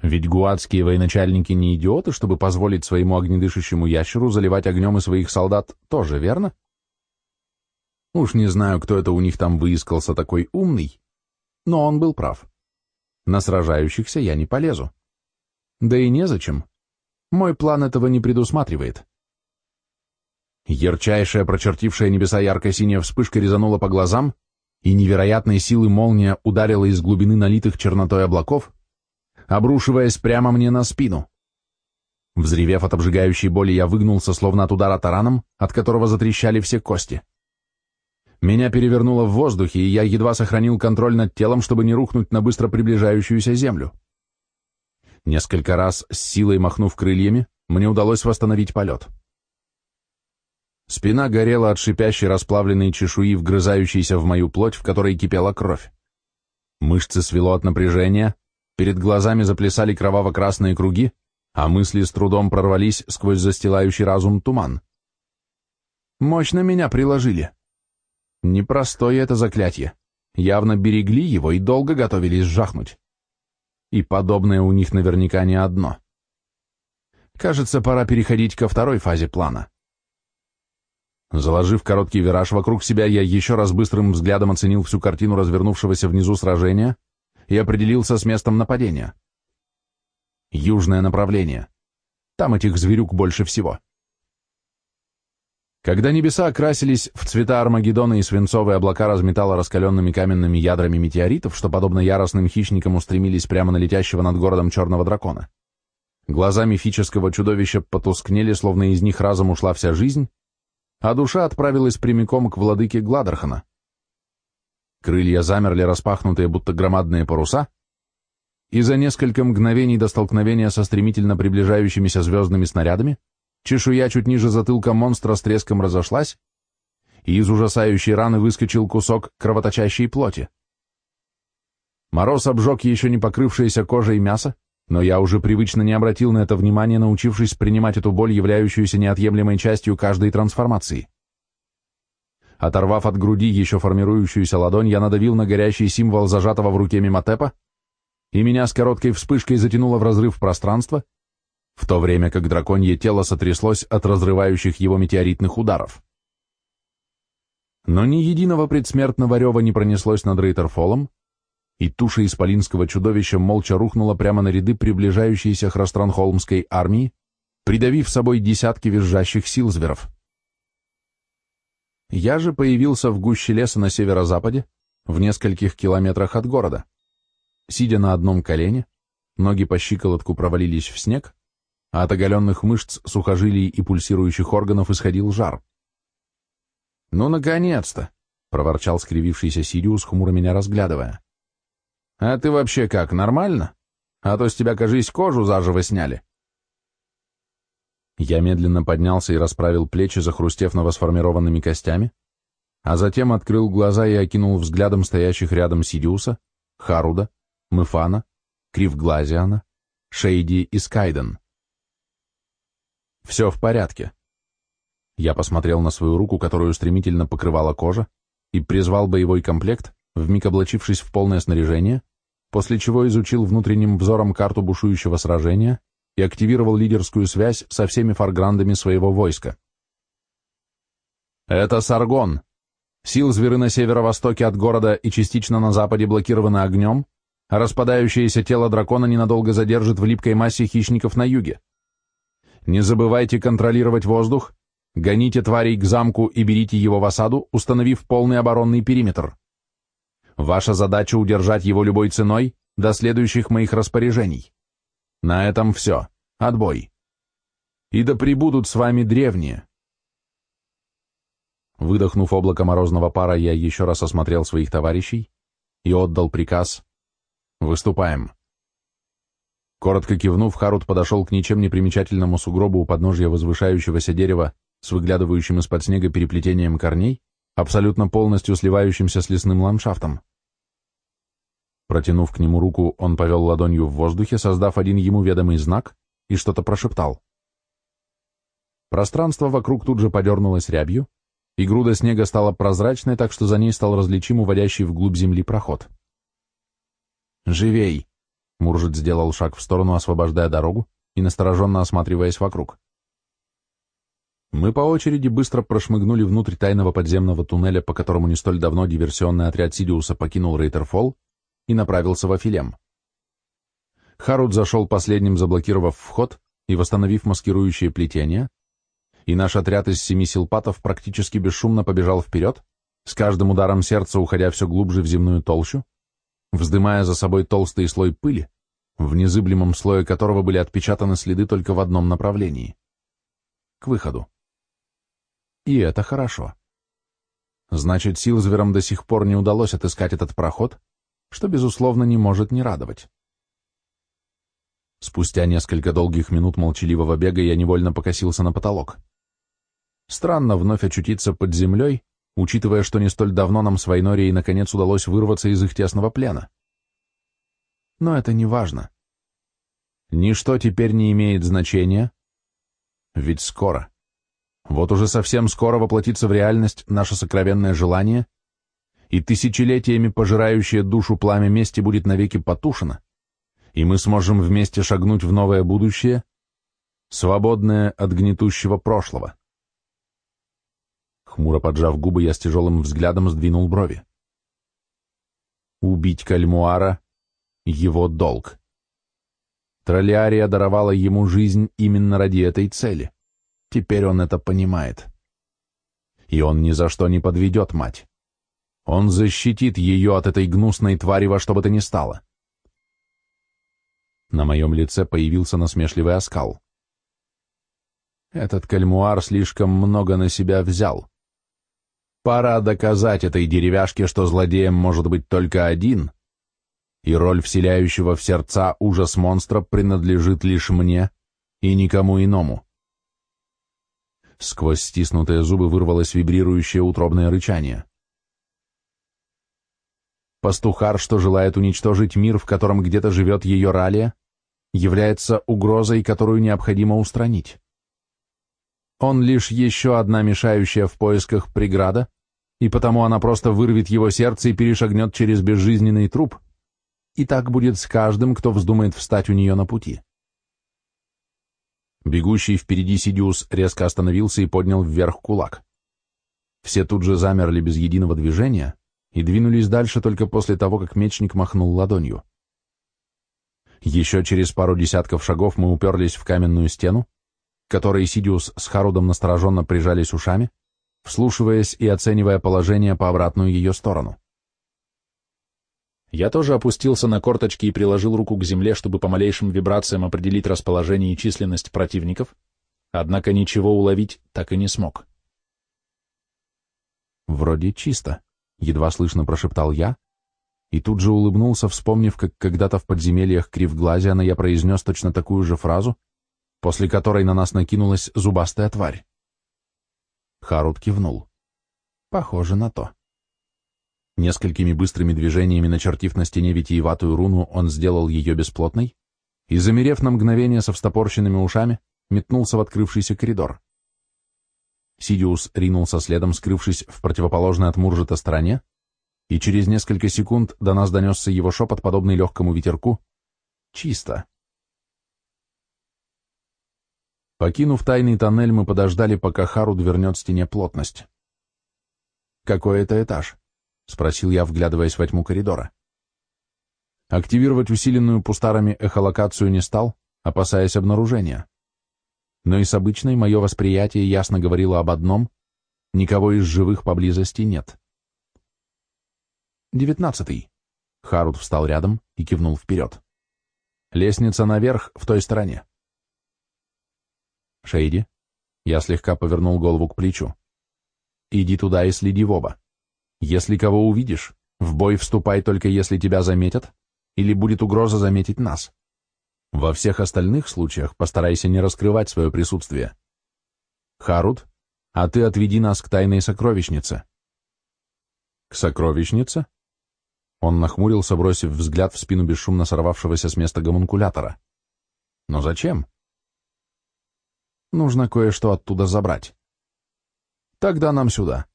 Ведь гуадские военачальники не идиоты, чтобы позволить своему огнедышащему ящеру заливать огнем и своих солдат тоже, верно? Уж не знаю, кто это у них там выискался такой умный, но он был прав. На сражающихся я не полезу. Да и незачем. Мой план этого не предусматривает. Ярчайшая, прочертившая небеса ярко-синяя вспышка резанула по глазам, и невероятной силы молния ударила из глубины налитых чернотой облаков, обрушиваясь прямо мне на спину. Взревев от обжигающей боли, я выгнулся, словно от удара тараном, от которого затрещали все кости. Меня перевернуло в воздухе, и я едва сохранил контроль над телом, чтобы не рухнуть на быстро приближающуюся землю. Несколько раз, с силой махнув крыльями, мне удалось восстановить полет. Спина горела от шипящей расплавленной чешуи, вгрызающейся в мою плоть, в которой кипела кровь. Мышцы свело от напряжения, перед глазами заплясали кроваво-красные круги, а мысли с трудом прорвались сквозь застилающий разум туман. Мощно меня приложили. Непростое это заклятие. Явно берегли его и долго готовились жахнуть. И подобное у них наверняка не одно. Кажется, пора переходить ко второй фазе плана. Заложив короткий вираж вокруг себя, я еще раз быстрым взглядом оценил всю картину развернувшегося внизу сражения и определился с местом нападения. Южное направление. Там этих зверюк больше всего. Когда небеса окрасились в цвета Армагеддона и свинцовые облака разметало раскаленными каменными ядрами метеоритов, что, подобно яростным хищникам, устремились прямо на летящего над городом черного дракона, глаза мифического чудовища потускнели, словно из них разом ушла вся жизнь, а душа отправилась прямиком к владыке Гладархана. Крылья замерли, распахнутые, будто громадные паруса, и за несколько мгновений до столкновения со стремительно приближающимися звездными снарядами чешуя чуть ниже затылка монстра с треском разошлась, и из ужасающей раны выскочил кусок кровоточащей плоти. Мороз обжег еще не покрывшееся кожей мясо, но я уже привычно не обратил на это внимания, научившись принимать эту боль, являющуюся неотъемлемой частью каждой трансформации. Оторвав от груди еще формирующуюся ладонь, я надавил на горящий символ зажатого в руке мимотепа, и меня с короткой вспышкой затянуло в разрыв пространства, в то время как драконье тело сотряслось от разрывающих его метеоритных ударов. Но ни единого предсмертного рева не пронеслось над Рейтерфолом, и туша исполинского чудовища молча рухнула прямо на ряды приближающейся Храстранхолмской армии, придавив собой десятки визжащих силзверов. Я же появился в гуще леса на северо-западе, в нескольких километрах от города. Сидя на одном колене, ноги по щиколотку провалились в снег, а от оголенных мышц, сухожилий и пульсирующих органов исходил жар. «Ну, наконец-то!» — проворчал скривившийся Сириус, хмуро меня разглядывая. «А ты вообще как, нормально? А то с тебя, кажись, кожу заживо сняли». Я медленно поднялся и расправил плечи, захрустев новосформированными костями, а затем открыл глаза и окинул взглядом стоящих рядом Сидиуса, Харуда, Мыфана, Кривглазиана, Шейди и Скайден. Все в порядке. Я посмотрел на свою руку, которую стремительно покрывала кожа, и призвал боевой комплект, вмиг облачившись в полное снаряжение, после чего изучил внутренним взором карту бушующего сражения и активировал лидерскую связь со всеми фарграндами своего войска. «Это Саргон. Сил зверы на северо-востоке от города и частично на западе блокированы огнем, распадающееся тело дракона ненадолго задержит в липкой массе хищников на юге. Не забывайте контролировать воздух, гоните тварей к замку и берите его в осаду, установив полный оборонный периметр. Ваша задача удержать его любой ценой до следующих моих распоряжений. На этом все. Отбой. И да прибудут с вами древние. Выдохнув облако морозного пара, я еще раз осмотрел своих товарищей и отдал приказ «Выступаем». Коротко кивнув, Харут подошел к ничем не примечательному сугробу у подножья возвышающегося дерева с выглядывающим из-под снега переплетением корней, абсолютно полностью сливающимся с лесным ландшафтом. Протянув к нему руку, он повел ладонью в воздухе, создав один ему ведомый знак, и что-то прошептал. Пространство вокруг тут же подернулось рябью, и груда снега стала прозрачной, так что за ней стал различим уводящий вглубь земли проход. «Живей!» — Муржит сделал шаг в сторону, освобождая дорогу и настороженно осматриваясь вокруг. Мы по очереди быстро прошмыгнули внутрь тайного подземного туннеля, по которому не столь давно диверсионный отряд Сидиуса покинул Рейтерфолл, и направился в Афилем. Харуд зашел последним, заблокировав вход и восстановив маскирующее плетение, и наш отряд из семи силпатов практически бесшумно побежал вперед, с каждым ударом сердца уходя все глубже в земную толщу, вздымая за собой толстый слой пыли, в незыблемом слое которого были отпечатаны следы только в одном направлении — к выходу. И это хорошо. Значит, Силзверам до сих пор не удалось отыскать этот проход, что, безусловно, не может не радовать. Спустя несколько долгих минут молчаливого бега я невольно покосился на потолок. Странно вновь очутиться под землей, учитывая, что не столь давно нам с Вайнорией наконец удалось вырваться из их тесного плена. Но это не важно. Ничто теперь не имеет значения, ведь скоро, вот уже совсем скоро воплотится в реальность наше сокровенное желание, и тысячелетиями пожирающее душу пламя мести будет навеки потушено, и мы сможем вместе шагнуть в новое будущее, свободное от гнетущего прошлого. Хмуро поджав губы, я с тяжелым взглядом сдвинул брови. Убить Кальмуара — его долг. Троллиария даровала ему жизнь именно ради этой цели. Теперь он это понимает. И он ни за что не подведет мать. Он защитит ее от этой гнусной твари во что бы то ни стало. На моем лице появился насмешливый оскал. Этот кальмуар слишком много на себя взял. Пора доказать этой деревяшке, что злодеем может быть только один, и роль вселяющего в сердца ужас монстра принадлежит лишь мне и никому иному. Сквозь стиснутые зубы вырвалось вибрирующее утробное рычание. Пастухар, что желает уничтожить мир, в котором где-то живет ее ралия, является угрозой, которую необходимо устранить. Он лишь еще одна мешающая в поисках преграда, и потому она просто вырвет его сердце и перешагнет через безжизненный труп, и так будет с каждым, кто вздумает встать у нее на пути. Бегущий впереди Сидиус резко остановился и поднял вверх кулак. Все тут же замерли без единого движения и двинулись дальше только после того, как мечник махнул ладонью. Еще через пару десятков шагов мы уперлись в каменную стену, которой Сидиус с Харудом настороженно прижались ушами, вслушиваясь и оценивая положение по обратную ее сторону. Я тоже опустился на корточки и приложил руку к земле, чтобы по малейшим вибрациям определить расположение и численность противников, однако ничего уловить так и не смог. «Вроде чисто», — едва слышно прошептал я, и тут же улыбнулся, вспомнив, как когда-то в подземельях Кривглазиана я произнес точно такую же фразу, после которой на нас накинулась зубастая тварь. Харут кивнул. «Похоже на то». Несколькими быстрыми движениями начертив на стене витиеватую руну, он сделал ее бесплотной и, замерев на мгновение со встопорщенными ушами, метнулся в открывшийся коридор. Сидиус ринулся следом, скрывшись в противоположной от Муржета стороне, и через несколько секунд до нас донесся его шепот, подобный легкому ветерку. «Чисто». Покинув тайный тоннель, мы подождали, пока Харуд вернет стене плотность. «Какой это этаж?» — спросил я, вглядываясь во тьму коридора. Активировать усиленную пустарами эхолокацию не стал, опасаясь обнаружения. Но и с обычной мое восприятие ясно говорило об одном — никого из живых поблизости нет. Девятнадцатый. Харут встал рядом и кивнул вперед. Лестница наверх, в той стороне. Шейди. Я слегка повернул голову к плечу. Иди туда и следи в оба. Если кого увидишь, в бой вступай только если тебя заметят, или будет угроза заметить нас. Во всех остальных случаях постарайся не раскрывать свое присутствие. Харут, а ты отведи нас к тайной сокровищнице. К сокровищнице? Он нахмурился, бросив взгляд в спину бесшумно сорвавшегося с места гомункулятора. Но зачем? Нужно кое-что оттуда забрать. Тогда нам сюда.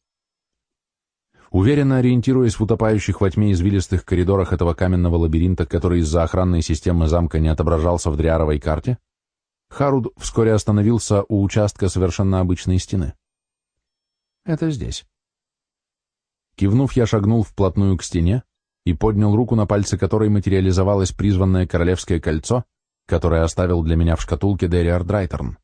Уверенно ориентируясь в утопающих во тьме извилистых коридорах этого каменного лабиринта, который из-за охранной системы замка не отображался в дриаровой карте, Харуд вскоре остановился у участка совершенно обычной стены. «Это здесь». Кивнув, я шагнул вплотную к стене и поднял руку, на пальце которой материализовалось призванное королевское кольцо, которое оставил для меня в шкатулке Дериар Драйтерн.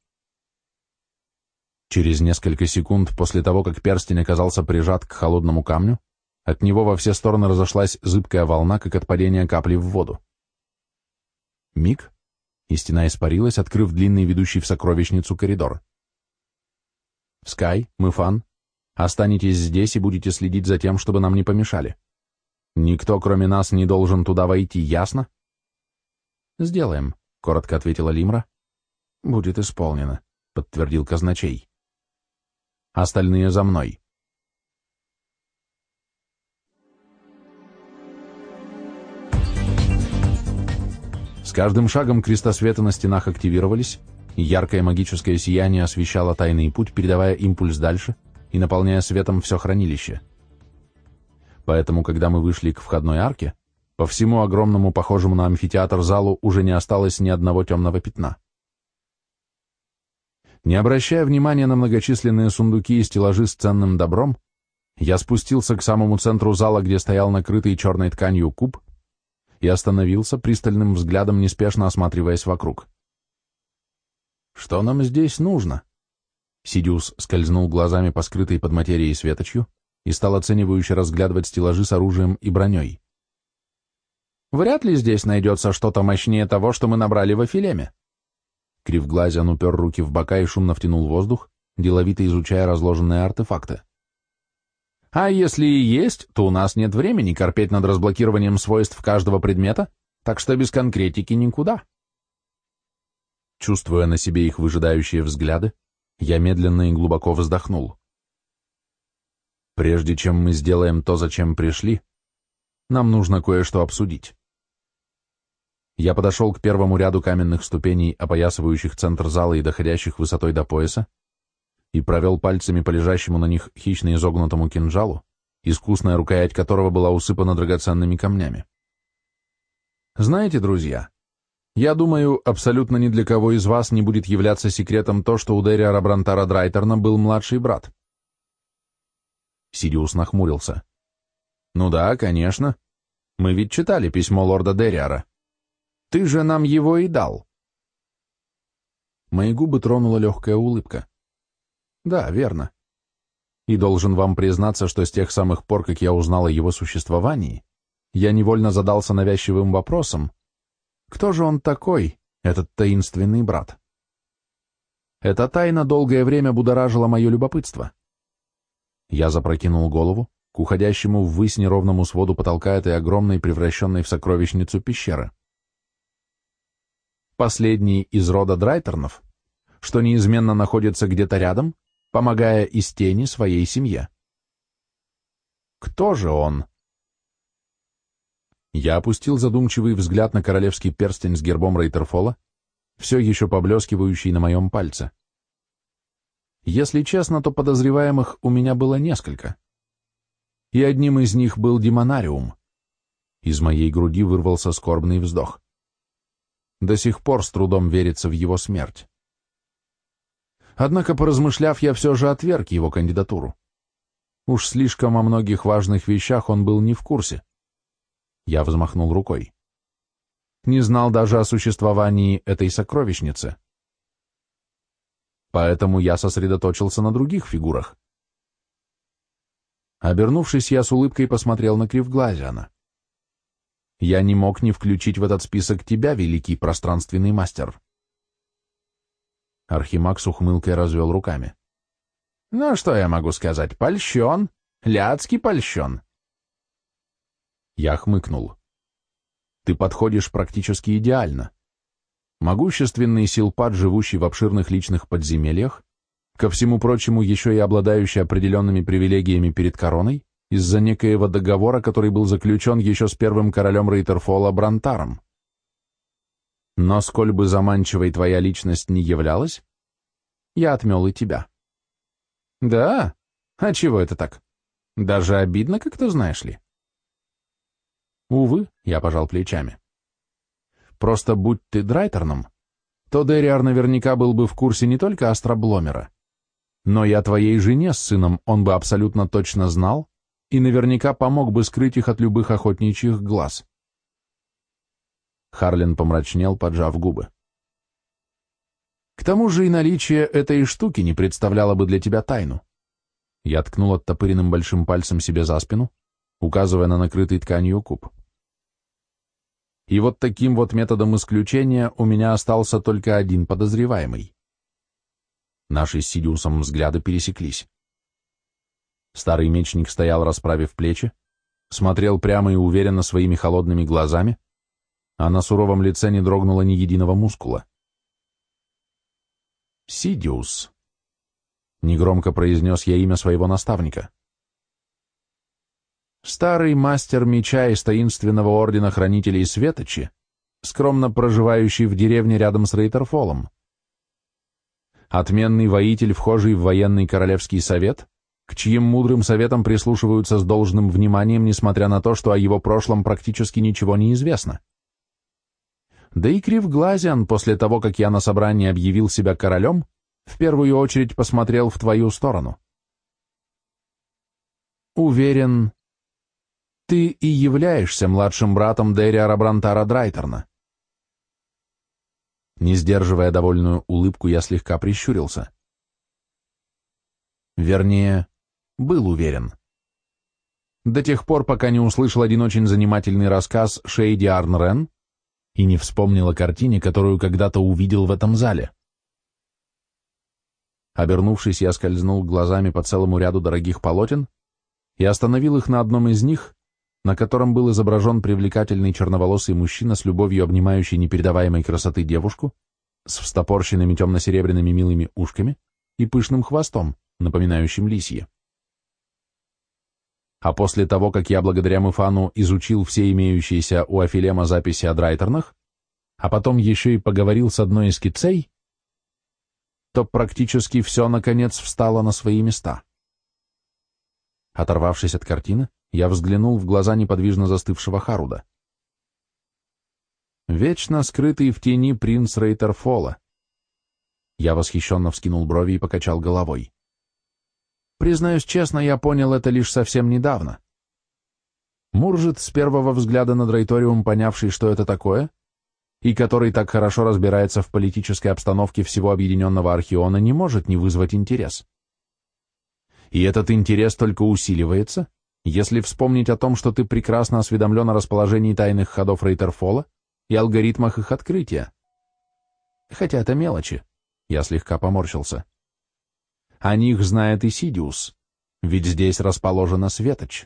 Через несколько секунд после того, как перстень оказался прижат к холодному камню, от него во все стороны разошлась зыбкая волна, как от падения капли в воду. Миг, и стена испарилась, открыв длинный ведущий в сокровищницу коридор. Скай, Мыфан, Останетесь здесь и будете следить за тем, чтобы нам не помешали. Никто, кроме нас, не должен туда войти, ясно? Сделаем, — коротко ответила Лимра. Будет исполнено, — подтвердил казначей. Остальные за мной. С каждым шагом крестосветы на стенах активировались, яркое магическое сияние освещало тайный путь, передавая импульс дальше и наполняя светом все хранилище. Поэтому, когда мы вышли к входной арке, по всему огромному, похожему на амфитеатр залу уже не осталось ни одного темного пятна. Не обращая внимания на многочисленные сундуки и стеллажи с ценным добром, я спустился к самому центру зала, где стоял накрытый черной тканью куб, и остановился, пристальным взглядом неспешно осматриваясь вокруг. «Что нам здесь нужно?» Сидиус скользнул глазами по скрытой под материей светочью и стал оценивающе разглядывать стеллажи с оружием и броней. «Вряд ли здесь найдется что-то мощнее того, что мы набрали в Афилеме». Кривглазян упер руки в бока и шумно втянул воздух, деловито изучая разложенные артефакты. А если и есть, то у нас нет времени корпеть над разблокированием свойств каждого предмета, так что без конкретики никуда. Чувствуя на себе их выжидающие взгляды, я медленно и глубоко вздохнул. Прежде чем мы сделаем то, зачем пришли, нам нужно кое-что обсудить. Я подошел к первому ряду каменных ступеней, опоясывающих центр зала и доходящих высотой до пояса, и провел пальцами по лежащему на них хищно изогнутому кинжалу, искусная рукоять которого была усыпана драгоценными камнями. Знаете, друзья, я думаю, абсолютно ни для кого из вас не будет являться секретом то, что у Дериара Брантара Драйтерна был младший брат. Сидиус нахмурился. Ну да, конечно. Мы ведь читали письмо лорда Дериара. Ты же нам его и дал. Мои губы тронула легкая улыбка. Да, верно. И должен вам признаться, что с тех самых пор, как я узнал о его существовании, я невольно задался навязчивым вопросом, кто же он такой, этот таинственный брат? Эта тайна долгое время будоражила мое любопытство. Я запрокинул голову к уходящему ввысь неровному своду потолка этой огромной, превращенной в сокровищницу пещеры. Последний из рода Драйтернов, что неизменно находится где-то рядом, помогая из тени своей семье. Кто же он? Я опустил задумчивый взгляд на королевский перстень с гербом Рейтерфола, все еще поблескивающий на моем пальце. Если честно, то подозреваемых у меня было несколько. И одним из них был демонариум. Из моей груди вырвался скорбный вздох. До сих пор с трудом верится в его смерть. Однако, поразмышляв, я все же отверг его кандидатуру. Уж слишком о многих важных вещах он был не в курсе. Я взмахнул рукой. Не знал даже о существовании этой сокровищницы. Поэтому я сосредоточился на других фигурах. Обернувшись, я с улыбкой посмотрел на Кривглазиана. Я не мог не включить в этот список тебя, великий пространственный мастер. Архимаг с ухмылкой развел руками. «Ну, что я могу сказать? Польщен, ляцкий польщен». Я хмыкнул. «Ты подходишь практически идеально. Могущественный силпад, живущий в обширных личных подземельях, ко всему прочему еще и обладающий определенными привилегиями перед короной, из-за некоего договора, который был заключен еще с первым королем Рейтерфола Брантаром. Но сколь бы заманчивой твоя личность не являлась, я отмел и тебя. Да? А чего это так? Даже обидно как-то, знаешь ли. Увы, я пожал плечами. Просто будь ты драйтерном, то Дериар наверняка был бы в курсе не только Астробломера, но и о твоей жене с сыном он бы абсолютно точно знал и наверняка помог бы скрыть их от любых охотничьих глаз. Харлин помрачнел, поджав губы. К тому же и наличие этой штуки не представляло бы для тебя тайну. Я ткнул оттопыренным большим пальцем себе за спину, указывая на накрытый тканью куб. И вот таким вот методом исключения у меня остался только один подозреваемый. Наши с Сидиусом взгляды пересеклись. Старый мечник стоял, расправив плечи, смотрел прямо и уверенно своими холодными глазами, а на суровом лице не дрогнуло ни единого мускула. «Сидиус», — негромко произнес я имя своего наставника. Старый мастер меча из таинственного ордена хранителей Светочи, скромно проживающий в деревне рядом с Рейтерфолом. Отменный воитель, вхожий в военный королевский совет, к чьим мудрым советам прислушиваются с должным вниманием, несмотря на то, что о его прошлом практически ничего не известно. Да и Кривглазиан, после того, как я на собрании объявил себя королем, в первую очередь посмотрел в твою сторону. Уверен, ты и являешься младшим братом Дерриара Брантара Драйтерна. Не сдерживая довольную улыбку, я слегка прищурился. Вернее, был уверен. До тех пор, пока не услышал один очень занимательный рассказ Шейди Арнрен и не вспомнил о картине, которую когда-то увидел в этом зале. Обернувшись, я скользнул глазами по целому ряду дорогих полотен и остановил их на одном из них, на котором был изображен привлекательный черноволосый мужчина с любовью обнимающий непередаваемой красоты девушку, с встопорщенными темно-серебряными милыми ушками и пышным хвостом, напоминающим лисье. А после того, как я благодаря Муфану изучил все имеющиеся у Афилема записи о Драйтернах, а потом еще и поговорил с одной из кицей, то практически все, наконец, встало на свои места. Оторвавшись от картины, я взглянул в глаза неподвижно застывшего Харуда. Вечно скрытый в тени принц Рейтерфола. Я восхищенно вскинул брови и покачал головой. Признаюсь честно, я понял это лишь совсем недавно. Муржит, с первого взгляда на Дрейториум, понявший, что это такое, и который так хорошо разбирается в политической обстановке всего объединенного Архиона, не может не вызвать интерес. И этот интерес только усиливается, если вспомнить о том, что ты прекрасно осведомлен о расположении тайных ходов Рейтерфола и алгоритмах их открытия. Хотя это мелочи. Я слегка поморщился. О них знает и Сидиус, ведь здесь расположена Светоч.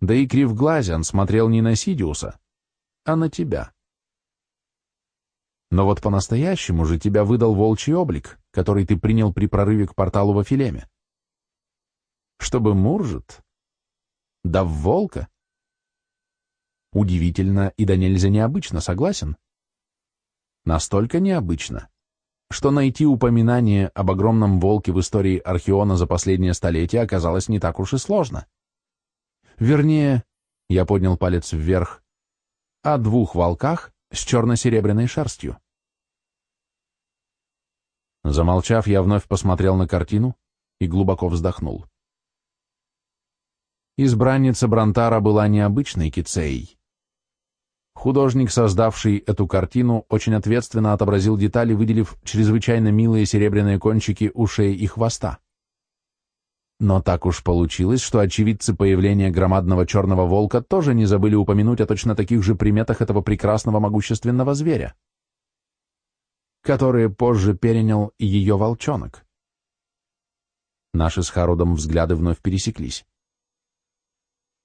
Да и Кривглазиан смотрел не на Сидиуса, а на тебя. Но вот по-настоящему же тебя выдал волчий облик, который ты принял при прорыве к порталу во Филеме. Чтобы Муржит? Да в волка? Удивительно и да нельзя необычно, согласен? Настолько необычно, что найти упоминание об огромном волке в истории Археона за последнее столетие оказалось не так уж и сложно. Вернее, я поднял палец вверх, о двух волках с черно-серебряной шерстью. Замолчав, я вновь посмотрел на картину и глубоко вздохнул. Избранница Бронтара была необычной кицеей. Художник, создавший эту картину, очень ответственно отобразил детали, выделив чрезвычайно милые серебряные кончики ушей и хвоста. Но так уж получилось, что очевидцы появления громадного черного волка тоже не забыли упомянуть о точно таких же приметах этого прекрасного могущественного зверя, которые позже перенял ее волчонок. Наши с Харудом взгляды вновь пересеклись.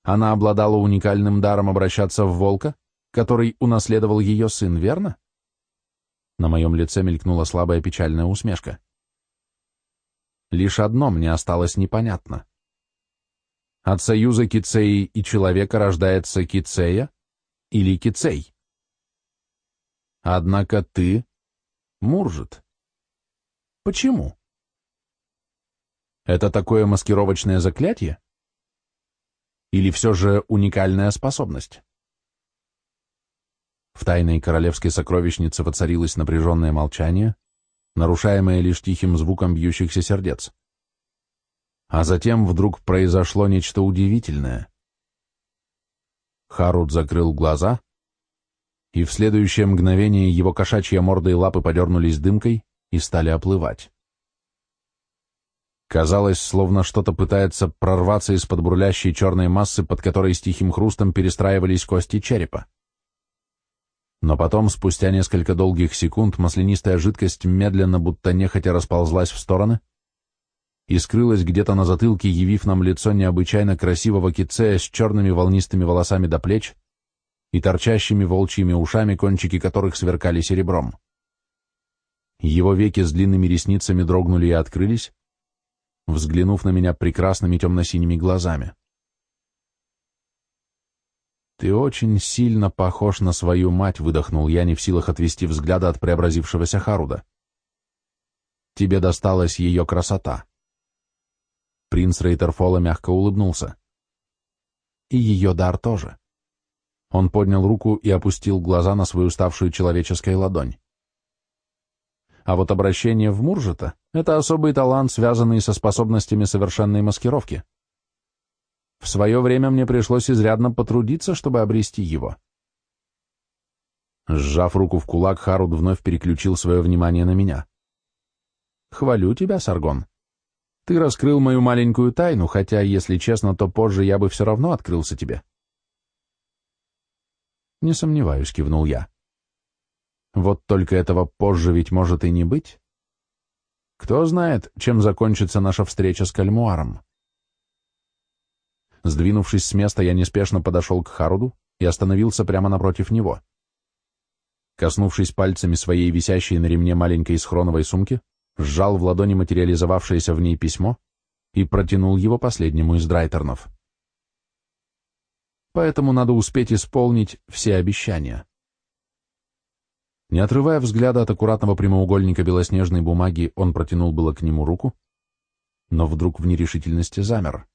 Она обладала уникальным даром обращаться в волка, который унаследовал ее сын, верно? На моем лице мелькнула слабая печальная усмешка. Лишь одно мне осталось непонятно. От союза Кицеи и человека рождается Кицея или Кицей? Однако ты — Муржит. Почему? Это такое маскировочное заклятие? Или все же уникальная способность? В тайной королевской сокровищнице воцарилось напряженное молчание, нарушаемое лишь тихим звуком бьющихся сердец. А затем вдруг произошло нечто удивительное. Харуд закрыл глаза, и в следующее мгновение его кошачья морда и лапы подернулись дымкой и стали оплывать. Казалось, словно что-то пытается прорваться из-под бурлящей черной массы, под которой с тихим хрустом перестраивались кости черепа. Но потом, спустя несколько долгих секунд, маслянистая жидкость медленно, будто нехотя расползлась в стороны, и скрылась где-то на затылке, явив нам лицо необычайно красивого кицея с черными волнистыми волосами до плеч и торчащими волчьими ушами, кончики которых сверкали серебром. Его веки с длинными ресницами дрогнули и открылись, взглянув на меня прекрасными темно-синими глазами. «Ты очень сильно похож на свою мать», — выдохнул я, не в силах отвести взгляда от преобразившегося Харуда. «Тебе досталась ее красота». Принц Рейтерфола мягко улыбнулся. «И ее дар тоже». Он поднял руку и опустил глаза на свою ставшую человеческой ладонь. А вот обращение в Муржета — это особый талант, связанный со способностями совершенной маскировки. В свое время мне пришлось изрядно потрудиться, чтобы обрести его. Сжав руку в кулак, Харуд вновь переключил свое внимание на меня. «Хвалю тебя, Саргон. Ты раскрыл мою маленькую тайну, хотя, если честно, то позже я бы все равно открылся тебе». «Не сомневаюсь», — кивнул я. «Вот только этого позже ведь может и не быть. Кто знает, чем закончится наша встреча с Кальмуаром?» Сдвинувшись с места, я неспешно подошел к Харуду и остановился прямо напротив него. Коснувшись пальцами своей висящей на ремне маленькой схроновой сумки, сжал в ладони материализовавшееся в ней письмо и протянул его последнему из драйтернов. Поэтому надо успеть исполнить все обещания. Не отрывая взгляда от аккуратного прямоугольника белоснежной бумаги, он протянул было к нему руку, но вдруг в нерешительности замер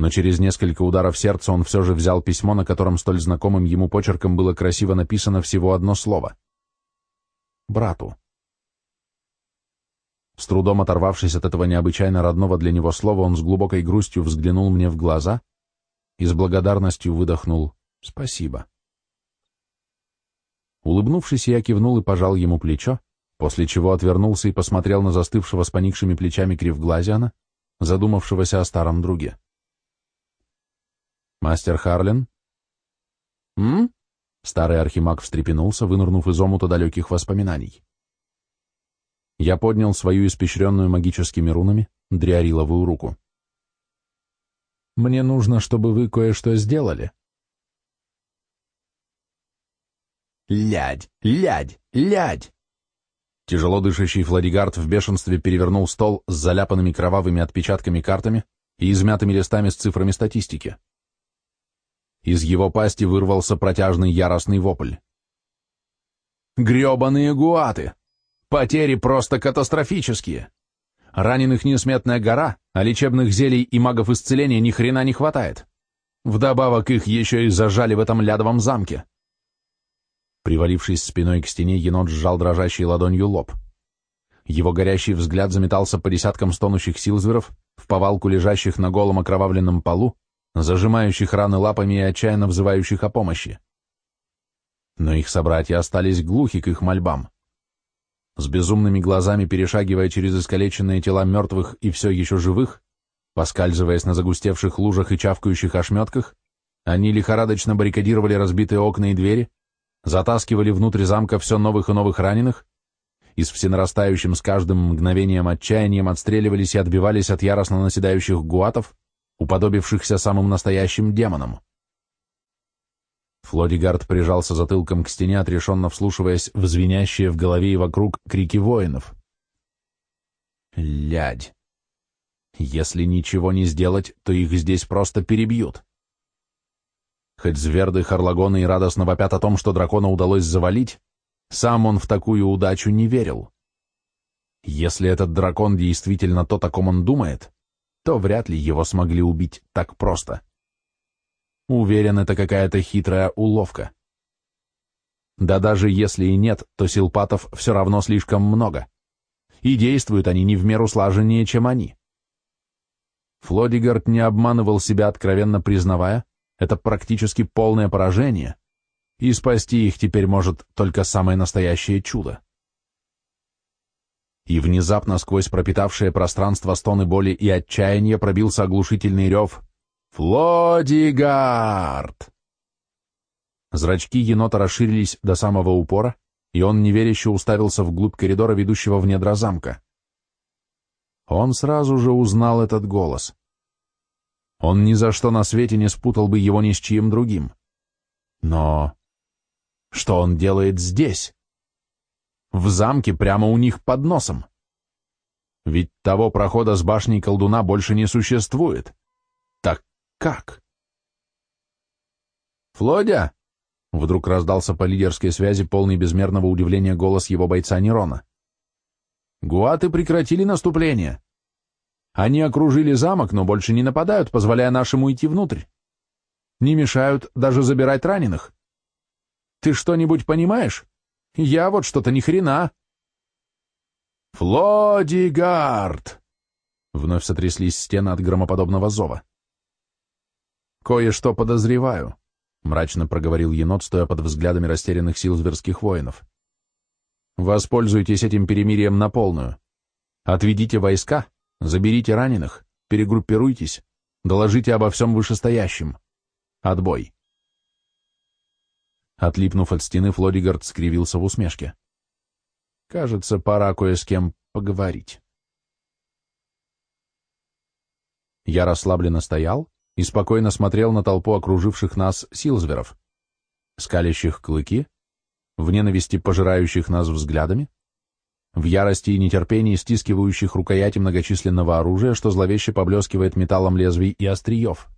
но через несколько ударов сердца он все же взял письмо, на котором столь знакомым ему почерком было красиво написано всего одно слово. «Брату». С трудом оторвавшись от этого необычайно родного для него слова, он с глубокой грустью взглянул мне в глаза и с благодарностью выдохнул «Спасибо». Улыбнувшись, я кивнул и пожал ему плечо, после чего отвернулся и посмотрел на застывшего с поникшими плечами Кривглазиана, задумавшегося о старом друге. «Мастер Харлин?» «М?» Старый архимаг встрепенулся, вынырнув из омута далеких воспоминаний. Я поднял свою испещренную магическими рунами дриариловую руку. «Мне нужно, чтобы вы кое-что сделали». «Лядь! Лядь! Лядь!» Тяжело дышащий Фладигард в бешенстве перевернул стол с заляпанными кровавыми отпечатками картами и измятыми листами с цифрами статистики. Из его пасти вырвался протяжный яростный вопль. «Гребаные гуаты! Потери просто катастрофические! Раненых несметная гора, а лечебных зелий и магов исцеления ни хрена не хватает. Вдобавок их еще и зажали в этом лядовом замке». Привалившись спиной к стене, енот сжал дрожащей ладонью лоб. Его горящий взгляд заметался по десяткам стонущих силзверов, в повалку лежащих на голом окровавленном полу, зажимающих раны лапами и отчаянно взывающих о помощи. Но их собратья остались глухи к их мольбам. С безумными глазами перешагивая через искалеченные тела мертвых и все еще живых, поскальзываясь на загустевших лужах и чавкающих ошметках, они лихорадочно баррикадировали разбитые окна и двери, затаскивали внутрь замка все новых и новых раненых, и с всенарастающим с каждым мгновением отчаянием отстреливались и отбивались от яростно наседающих гуатов, уподобившихся самым настоящим демонам. Флодигард прижался затылком к стене, отрешенно вслушиваясь в звенящие в голове и вокруг крики воинов. Лядь. Если ничего не сделать, то их здесь просто перебьют. Хоть Зверды, Харлагоны и радостно вопят о том, что дракона удалось завалить, сам он в такую удачу не верил. Если этот дракон действительно то, о ком он думает, то вряд ли его смогли убить так просто. Уверен, это какая-то хитрая уловка. Да даже если и нет, то силпатов все равно слишком много. И действуют они не в меру слаженнее, чем они. Флодигард не обманывал себя, откровенно признавая, это практически полное поражение, и спасти их теперь может только самое настоящее чудо и внезапно сквозь пропитавшее пространство стоны боли и отчаяния пробился оглушительный рев «Флодигард!». Зрачки енота расширились до самого упора, и он неверяще уставился вглубь коридора, ведущего в недра замка. Он сразу же узнал этот голос. Он ни за что на свете не спутал бы его ни с чьим другим. Но что он делает здесь? В замке прямо у них под носом. Ведь того прохода с башней колдуна больше не существует. Так как? «Флодя!» — вдруг раздался по лидерской связи полный безмерного удивления голос его бойца Нерона. «Гуаты прекратили наступление. Они окружили замок, но больше не нападают, позволяя нашему идти внутрь. Не мешают даже забирать раненых. Ты что-нибудь понимаешь? Я вот что-то ни хрена. Флодигард! Вновь сотряслись стены от громоподобного зова. Кое-что подозреваю, мрачно проговорил енот, стоя под взглядами растерянных сил зверских воинов. Воспользуйтесь этим перемирием на полную. Отведите войска, заберите раненых, перегруппируйтесь, доложите обо всем вышестоящем. Отбой. Отлипнув от стены, Флодигард скривился в усмешке. Кажется, пора кое с кем поговорить. Я расслабленно стоял и спокойно смотрел на толпу окруживших нас силзверов, скалящих клыки, в ненависти пожирающих нас взглядами, в ярости и нетерпении стискивающих рукояти многочисленного оружия, что зловеще поблескивает металлом лезвий и остриев.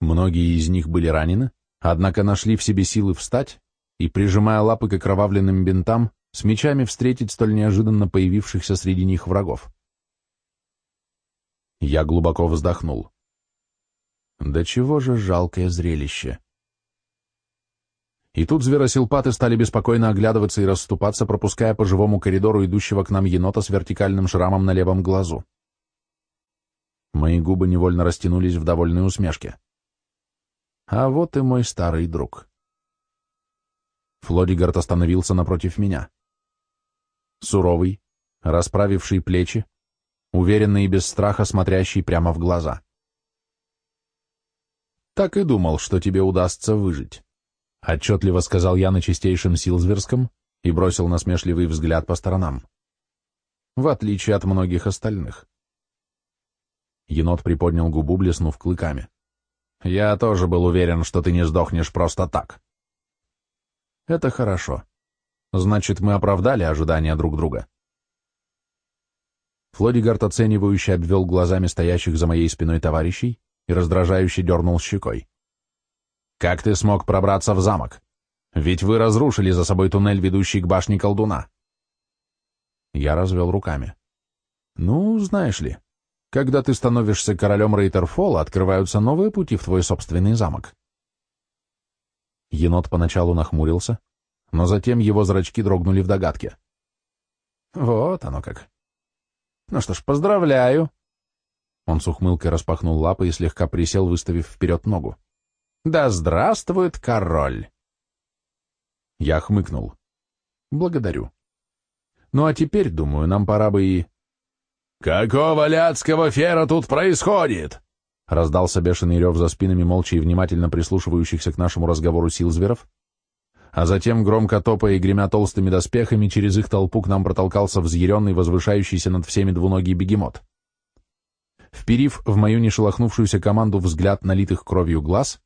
Многие из них были ранены, однако нашли в себе силы встать и, прижимая лапы к окровавленным бинтам, с мечами встретить столь неожиданно появившихся среди них врагов. Я глубоко вздохнул. Да чего же жалкое зрелище. И тут зверосилпаты стали беспокойно оглядываться и расступаться, пропуская по живому коридору идущего к нам енота с вертикальным шрамом на левом глазу. Мои губы невольно растянулись в довольной усмешке. А вот и мой старый друг. Флодигард остановился напротив меня. Суровый, расправивший плечи, уверенный и без страха смотрящий прямо в глаза. «Так и думал, что тебе удастся выжить», — отчетливо сказал я на чистейшем Силзверском и бросил насмешливый взгляд по сторонам. «В отличие от многих остальных». Енот приподнял губу, блеснув клыками. «Я тоже был уверен, что ты не сдохнешь просто так». «Это хорошо. Значит, мы оправдали ожидания друг друга». Флодигард оценивающе обвел глазами стоящих за моей спиной товарищей и раздражающе дернул щекой. «Как ты смог пробраться в замок? Ведь вы разрушили за собой туннель, ведущий к башне колдуна». Я развел руками. «Ну, знаешь ли, когда ты становишься королем Рейтерфола, открываются новые пути в твой собственный замок». Енот поначалу нахмурился, но затем его зрачки дрогнули в догадке. «Вот оно как. Ну что ж, поздравляю!» Он с ухмылкой распахнул лапы и слегка присел, выставив вперед ногу. «Да здравствует король!» Я хмыкнул. «Благодарю. Ну а теперь, думаю, нам пора бы и...» «Какого ляцкого фера тут происходит?» Раздался бешеный рев за спинами молча и внимательно прислушивающихся к нашему разговору сил зверов, а затем, громко топая и гремя толстыми доспехами, через их толпу к нам протолкался взъяренный, возвышающийся над всеми двуногий бегемот. Вперив в мою не шелохнувшуюся команду взгляд налитых кровью глаз,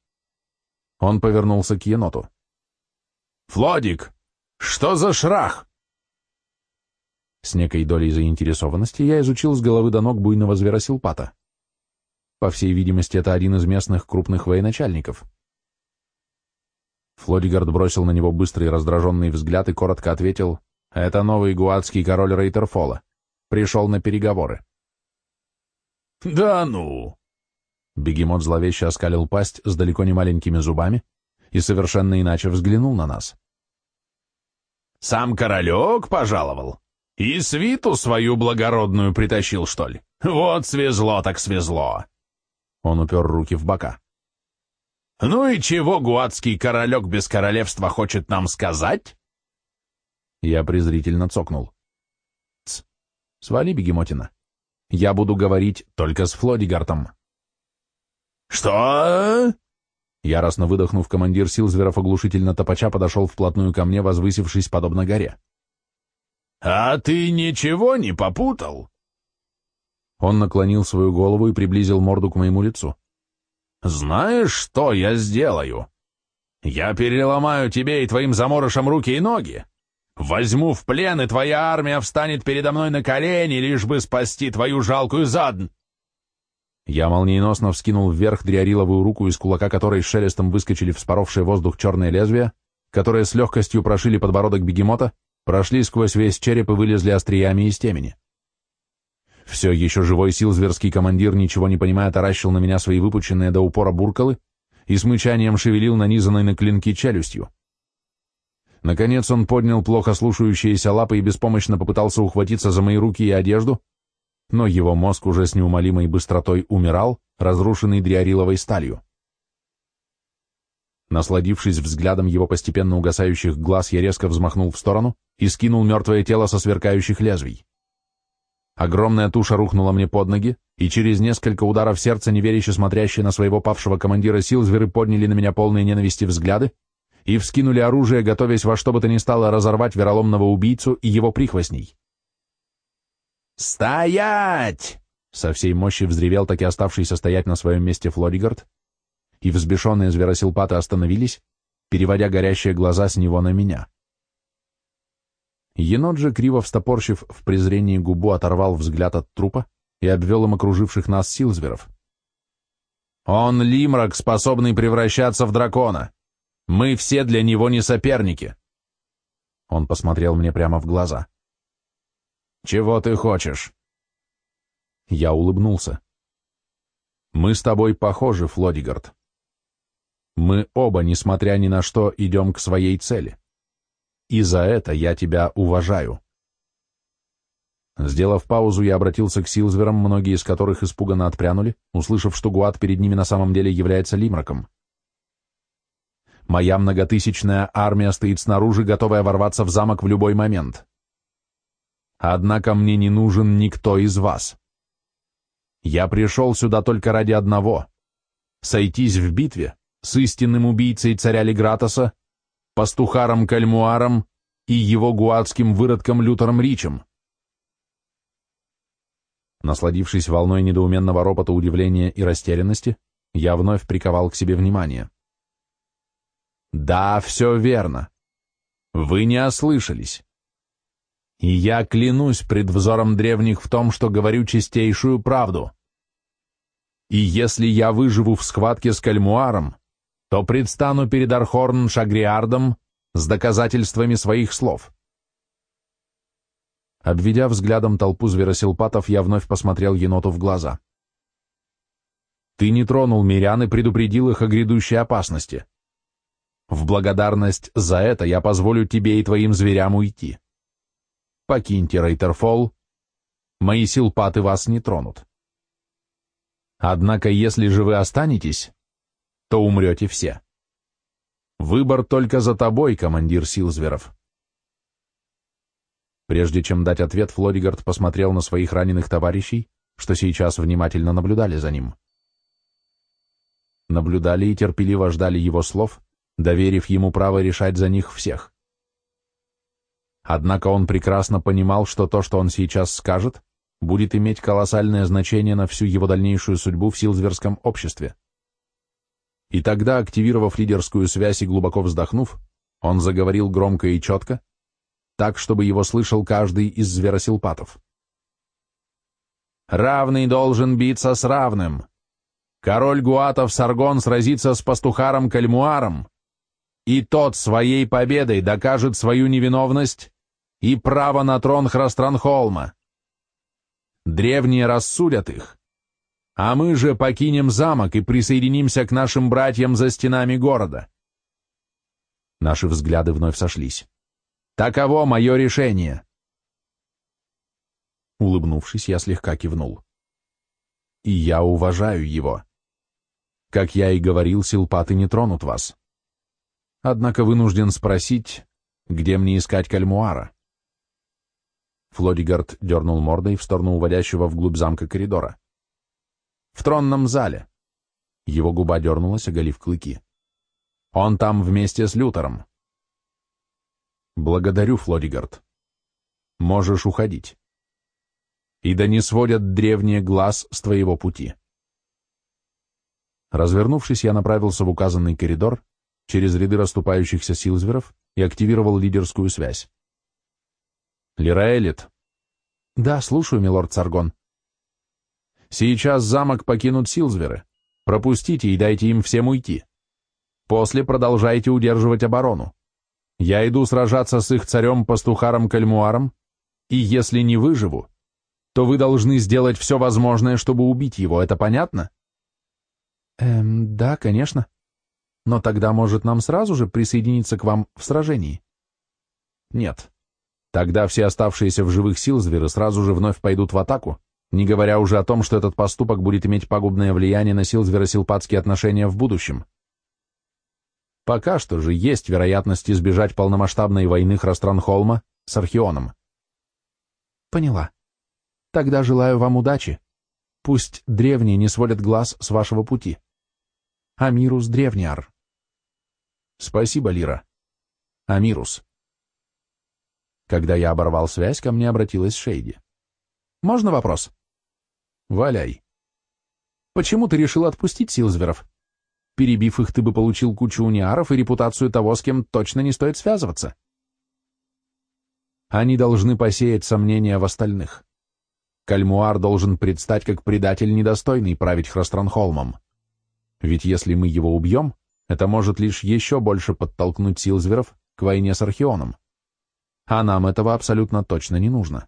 он повернулся к еноту. «Флодик, что за шрах?» С некой долей заинтересованности я изучил с головы до ног буйного зверосилпата. По всей видимости, это один из местных крупных военачальников. Флодигард бросил на него быстрый раздраженный взгляд и коротко ответил, «Это новый гуадский король Рейтерфола. Пришел на переговоры». «Да ну!» Бегемот зловеще оскалил пасть с далеко не маленькими зубами и совершенно иначе взглянул на нас. «Сам королек пожаловал? И свиту свою благородную притащил, что ли? Вот свезло так свезло!» Он упер руки в бока. «Ну и чего гуадский королек без королевства хочет нам сказать?» Я презрительно цокнул. «Тс, свали, бегемотина. Я буду говорить только с Флодигартом». «Что?» Яростно выдохнув, командир сил зверов оглушительно топача подошел вплотную ко мне, возвысившись подобно горе. «А ты ничего не попутал? Он наклонил свою голову и приблизил морду к моему лицу. «Знаешь, что я сделаю? Я переломаю тебе и твоим заморышам руки и ноги. Возьму в плен, и твоя армия встанет передо мной на колени, лишь бы спасти твою жалкую задн!» Я молниеносно вскинул вверх дриариловую руку, из кулака которой шелестом выскочили вспоровшие воздух черные лезвия, которые с легкостью прошили подбородок бегемота, прошли сквозь весь череп и вылезли остриями из темени. Все еще живой сил зверский командир, ничего не понимая, таращил на меня свои выпученные до упора буркалы и с мычанием шевелил нанизанной на клинки челюстью. Наконец он поднял плохо слушающиеся лапы и беспомощно попытался ухватиться за мои руки и одежду, но его мозг уже с неумолимой быстротой умирал, разрушенный дриариловой сталью. Насладившись взглядом его постепенно угасающих глаз, я резко взмахнул в сторону и скинул мертвое тело со сверкающих лезвий. Огромная туша рухнула мне под ноги, и через несколько ударов сердца, неверяще смотрящие на своего павшего командира сил, зверы подняли на меня полные ненависти взгляды и вскинули оружие, готовясь во что бы то ни стало разорвать вероломного убийцу и его прихвостней. «Стоять!» — со всей мощи взревел таки оставшийся стоять на своем месте Флоригард, и взбешенные зверосилпаты остановились, переводя горящие глаза с него на меня. Енот же, криво встопорщив в презрении губу, оторвал взгляд от трупа и обвел им окруживших нас сил зверов. «Он лимрак, способный превращаться в дракона. Мы все для него не соперники». Он посмотрел мне прямо в глаза. «Чего ты хочешь?» Я улыбнулся. «Мы с тобой похожи, Флодигард. Мы оба, несмотря ни на что, идем к своей цели. И за это я тебя уважаю». Сделав паузу, я обратился к Силзверам, многие из которых испуганно отпрянули, услышав, что Гуат перед ними на самом деле является Лимраком. Моя многотысячная армия стоит снаружи, готовая ворваться в замок в любой момент. Однако мне не нужен никто из вас. Я пришел сюда только ради одного — сойтись в битве с истинным убийцей царя Легратоса, пастухаром Кальмуаром и его гуадским выродком Лютером Ричем. Насладившись волной недоуменного ропота, удивления и растерянности, я вновь приковал к себе внимание. «Да, все верно. Вы не ослышались. И я клянусь пред взором древних в том, что говорю чистейшую правду. И если я выживу в схватке с Кальмуаром, то предстану перед Архорн Шагриардом с доказательствами своих слов. Обведя взглядом толпу зверосилпатов, я вновь посмотрел еноту в глаза. Ты не тронул мирян и предупредил их о грядущей опасности. В благодарность за это я позволю тебе и твоим зверям уйти. Покиньте Рейтерфолл, мои силпаты вас не тронут. Однако, если же вы останетесь, то умрете все. Выбор только за тобой, командир сил зверов. Прежде чем дать ответ, Флоригард посмотрел на своих раненых товарищей, что сейчас внимательно наблюдали за ним. Наблюдали и терпеливо ждали его слов, доверив ему право решать за них всех. Однако он прекрасно понимал, что то, что он сейчас скажет, будет иметь колоссальное значение на всю его дальнейшую судьбу в силзверском обществе. И тогда, активировав лидерскую связь и глубоко вздохнув, он заговорил громко и четко, так, чтобы его слышал каждый из зверосилпатов. «Равный должен биться с равным. Король Гуатов Саргон сразится с пастухаром Кальмуаром, и тот своей победой докажет свою невиновность и право на трон Храстранхолма. Древние рассудят их, а мы же покинем замок и присоединимся к нашим братьям за стенами города. Наши взгляды вновь сошлись. Таково мое решение. Улыбнувшись, я слегка кивнул. И я уважаю его. Как я и говорил, силпаты не тронут вас. Однако вынужден спросить, где мне искать кальмуара? Флодигард дернул мордой в сторону уводящего вглубь замка коридора. «В тронном зале». Его губа дернулась, оголив клыки. «Он там вместе с Лютером». «Благодарю, Флодигард. Можешь уходить». и да не сводят древние глаз с твоего пути. Развернувшись, я направился в указанный коридор, через ряды расступающихся силзверов и активировал лидерскую связь. Лираэлит. Да, слушаю, милорд Царгон. Сейчас замок покинут силзверы. Пропустите и дайте им всем уйти. После продолжайте удерживать оборону. Я иду сражаться с их царем-пастухаром Кальмуаром, и если не выживу, то вы должны сделать все возможное, чтобы убить его, это понятно? Эм, да, конечно. Но тогда, может, нам сразу же присоединиться к вам в сражении? Нет. Тогда все оставшиеся в живых сил зверы сразу же вновь пойдут в атаку, не говоря уже о том, что этот поступок будет иметь пагубное влияние на сил зверосилпатские отношения в будущем. Пока что же есть вероятность избежать полномасштабной войны Храстранхолма с Архионом. Поняла. Тогда желаю вам удачи. Пусть древние не сводят глаз с вашего пути. Амирус Древниар. Спасибо, Лира. Амирус. Когда я оборвал связь, ко мне обратилась Шейди. Можно вопрос? Валяй. Почему ты решил отпустить Силзверов? Перебив их, ты бы получил кучу униаров и репутацию того, с кем точно не стоит связываться. Они должны посеять сомнения в остальных. Кальмуар должен предстать как предатель, недостойный править Храстранхолмом. Ведь если мы его убьем, это может лишь еще больше подтолкнуть Силзверов к войне с Архионом. А нам этого абсолютно точно не нужно.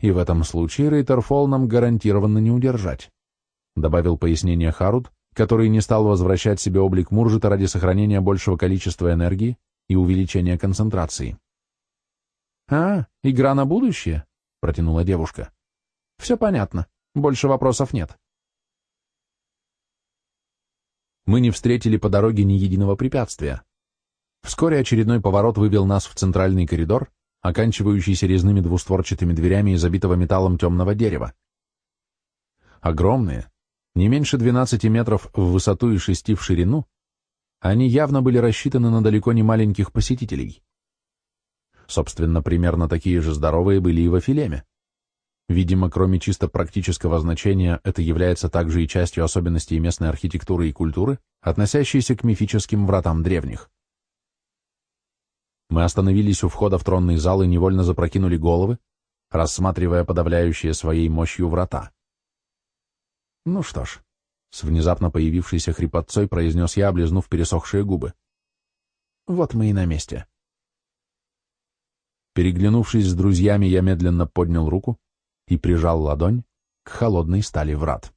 И в этом случае Рейтерфол нам гарантированно не удержать, добавил пояснение Харуд, который не стал возвращать себе облик Муржита ради сохранения большего количества энергии и увеличения концентрации. «А, игра на будущее?» — протянула девушка. «Все понятно. Больше вопросов нет». Мы не встретили по дороге ни единого препятствия. Вскоре очередной поворот вывел нас в центральный коридор, оканчивающийся резными двустворчатыми дверями из забитого металлом темного дерева. Огромные, не меньше 12 метров в высоту и 6 в ширину, они явно были рассчитаны на далеко не маленьких посетителей. Собственно, примерно такие же здоровые были и в Афилеме. Видимо, кроме чисто практического значения, это является также и частью особенностей местной архитектуры и культуры, относящейся к мифическим вратам древних. Мы остановились у входа в тронный зал и невольно запрокинули головы, рассматривая подавляющие своей мощью врата. Ну что ж, с внезапно появившейся хрипотцой произнес я, облизнув пересохшие губы. Вот мы и на месте. Переглянувшись с друзьями, я медленно поднял руку и прижал ладонь к холодной стали врат.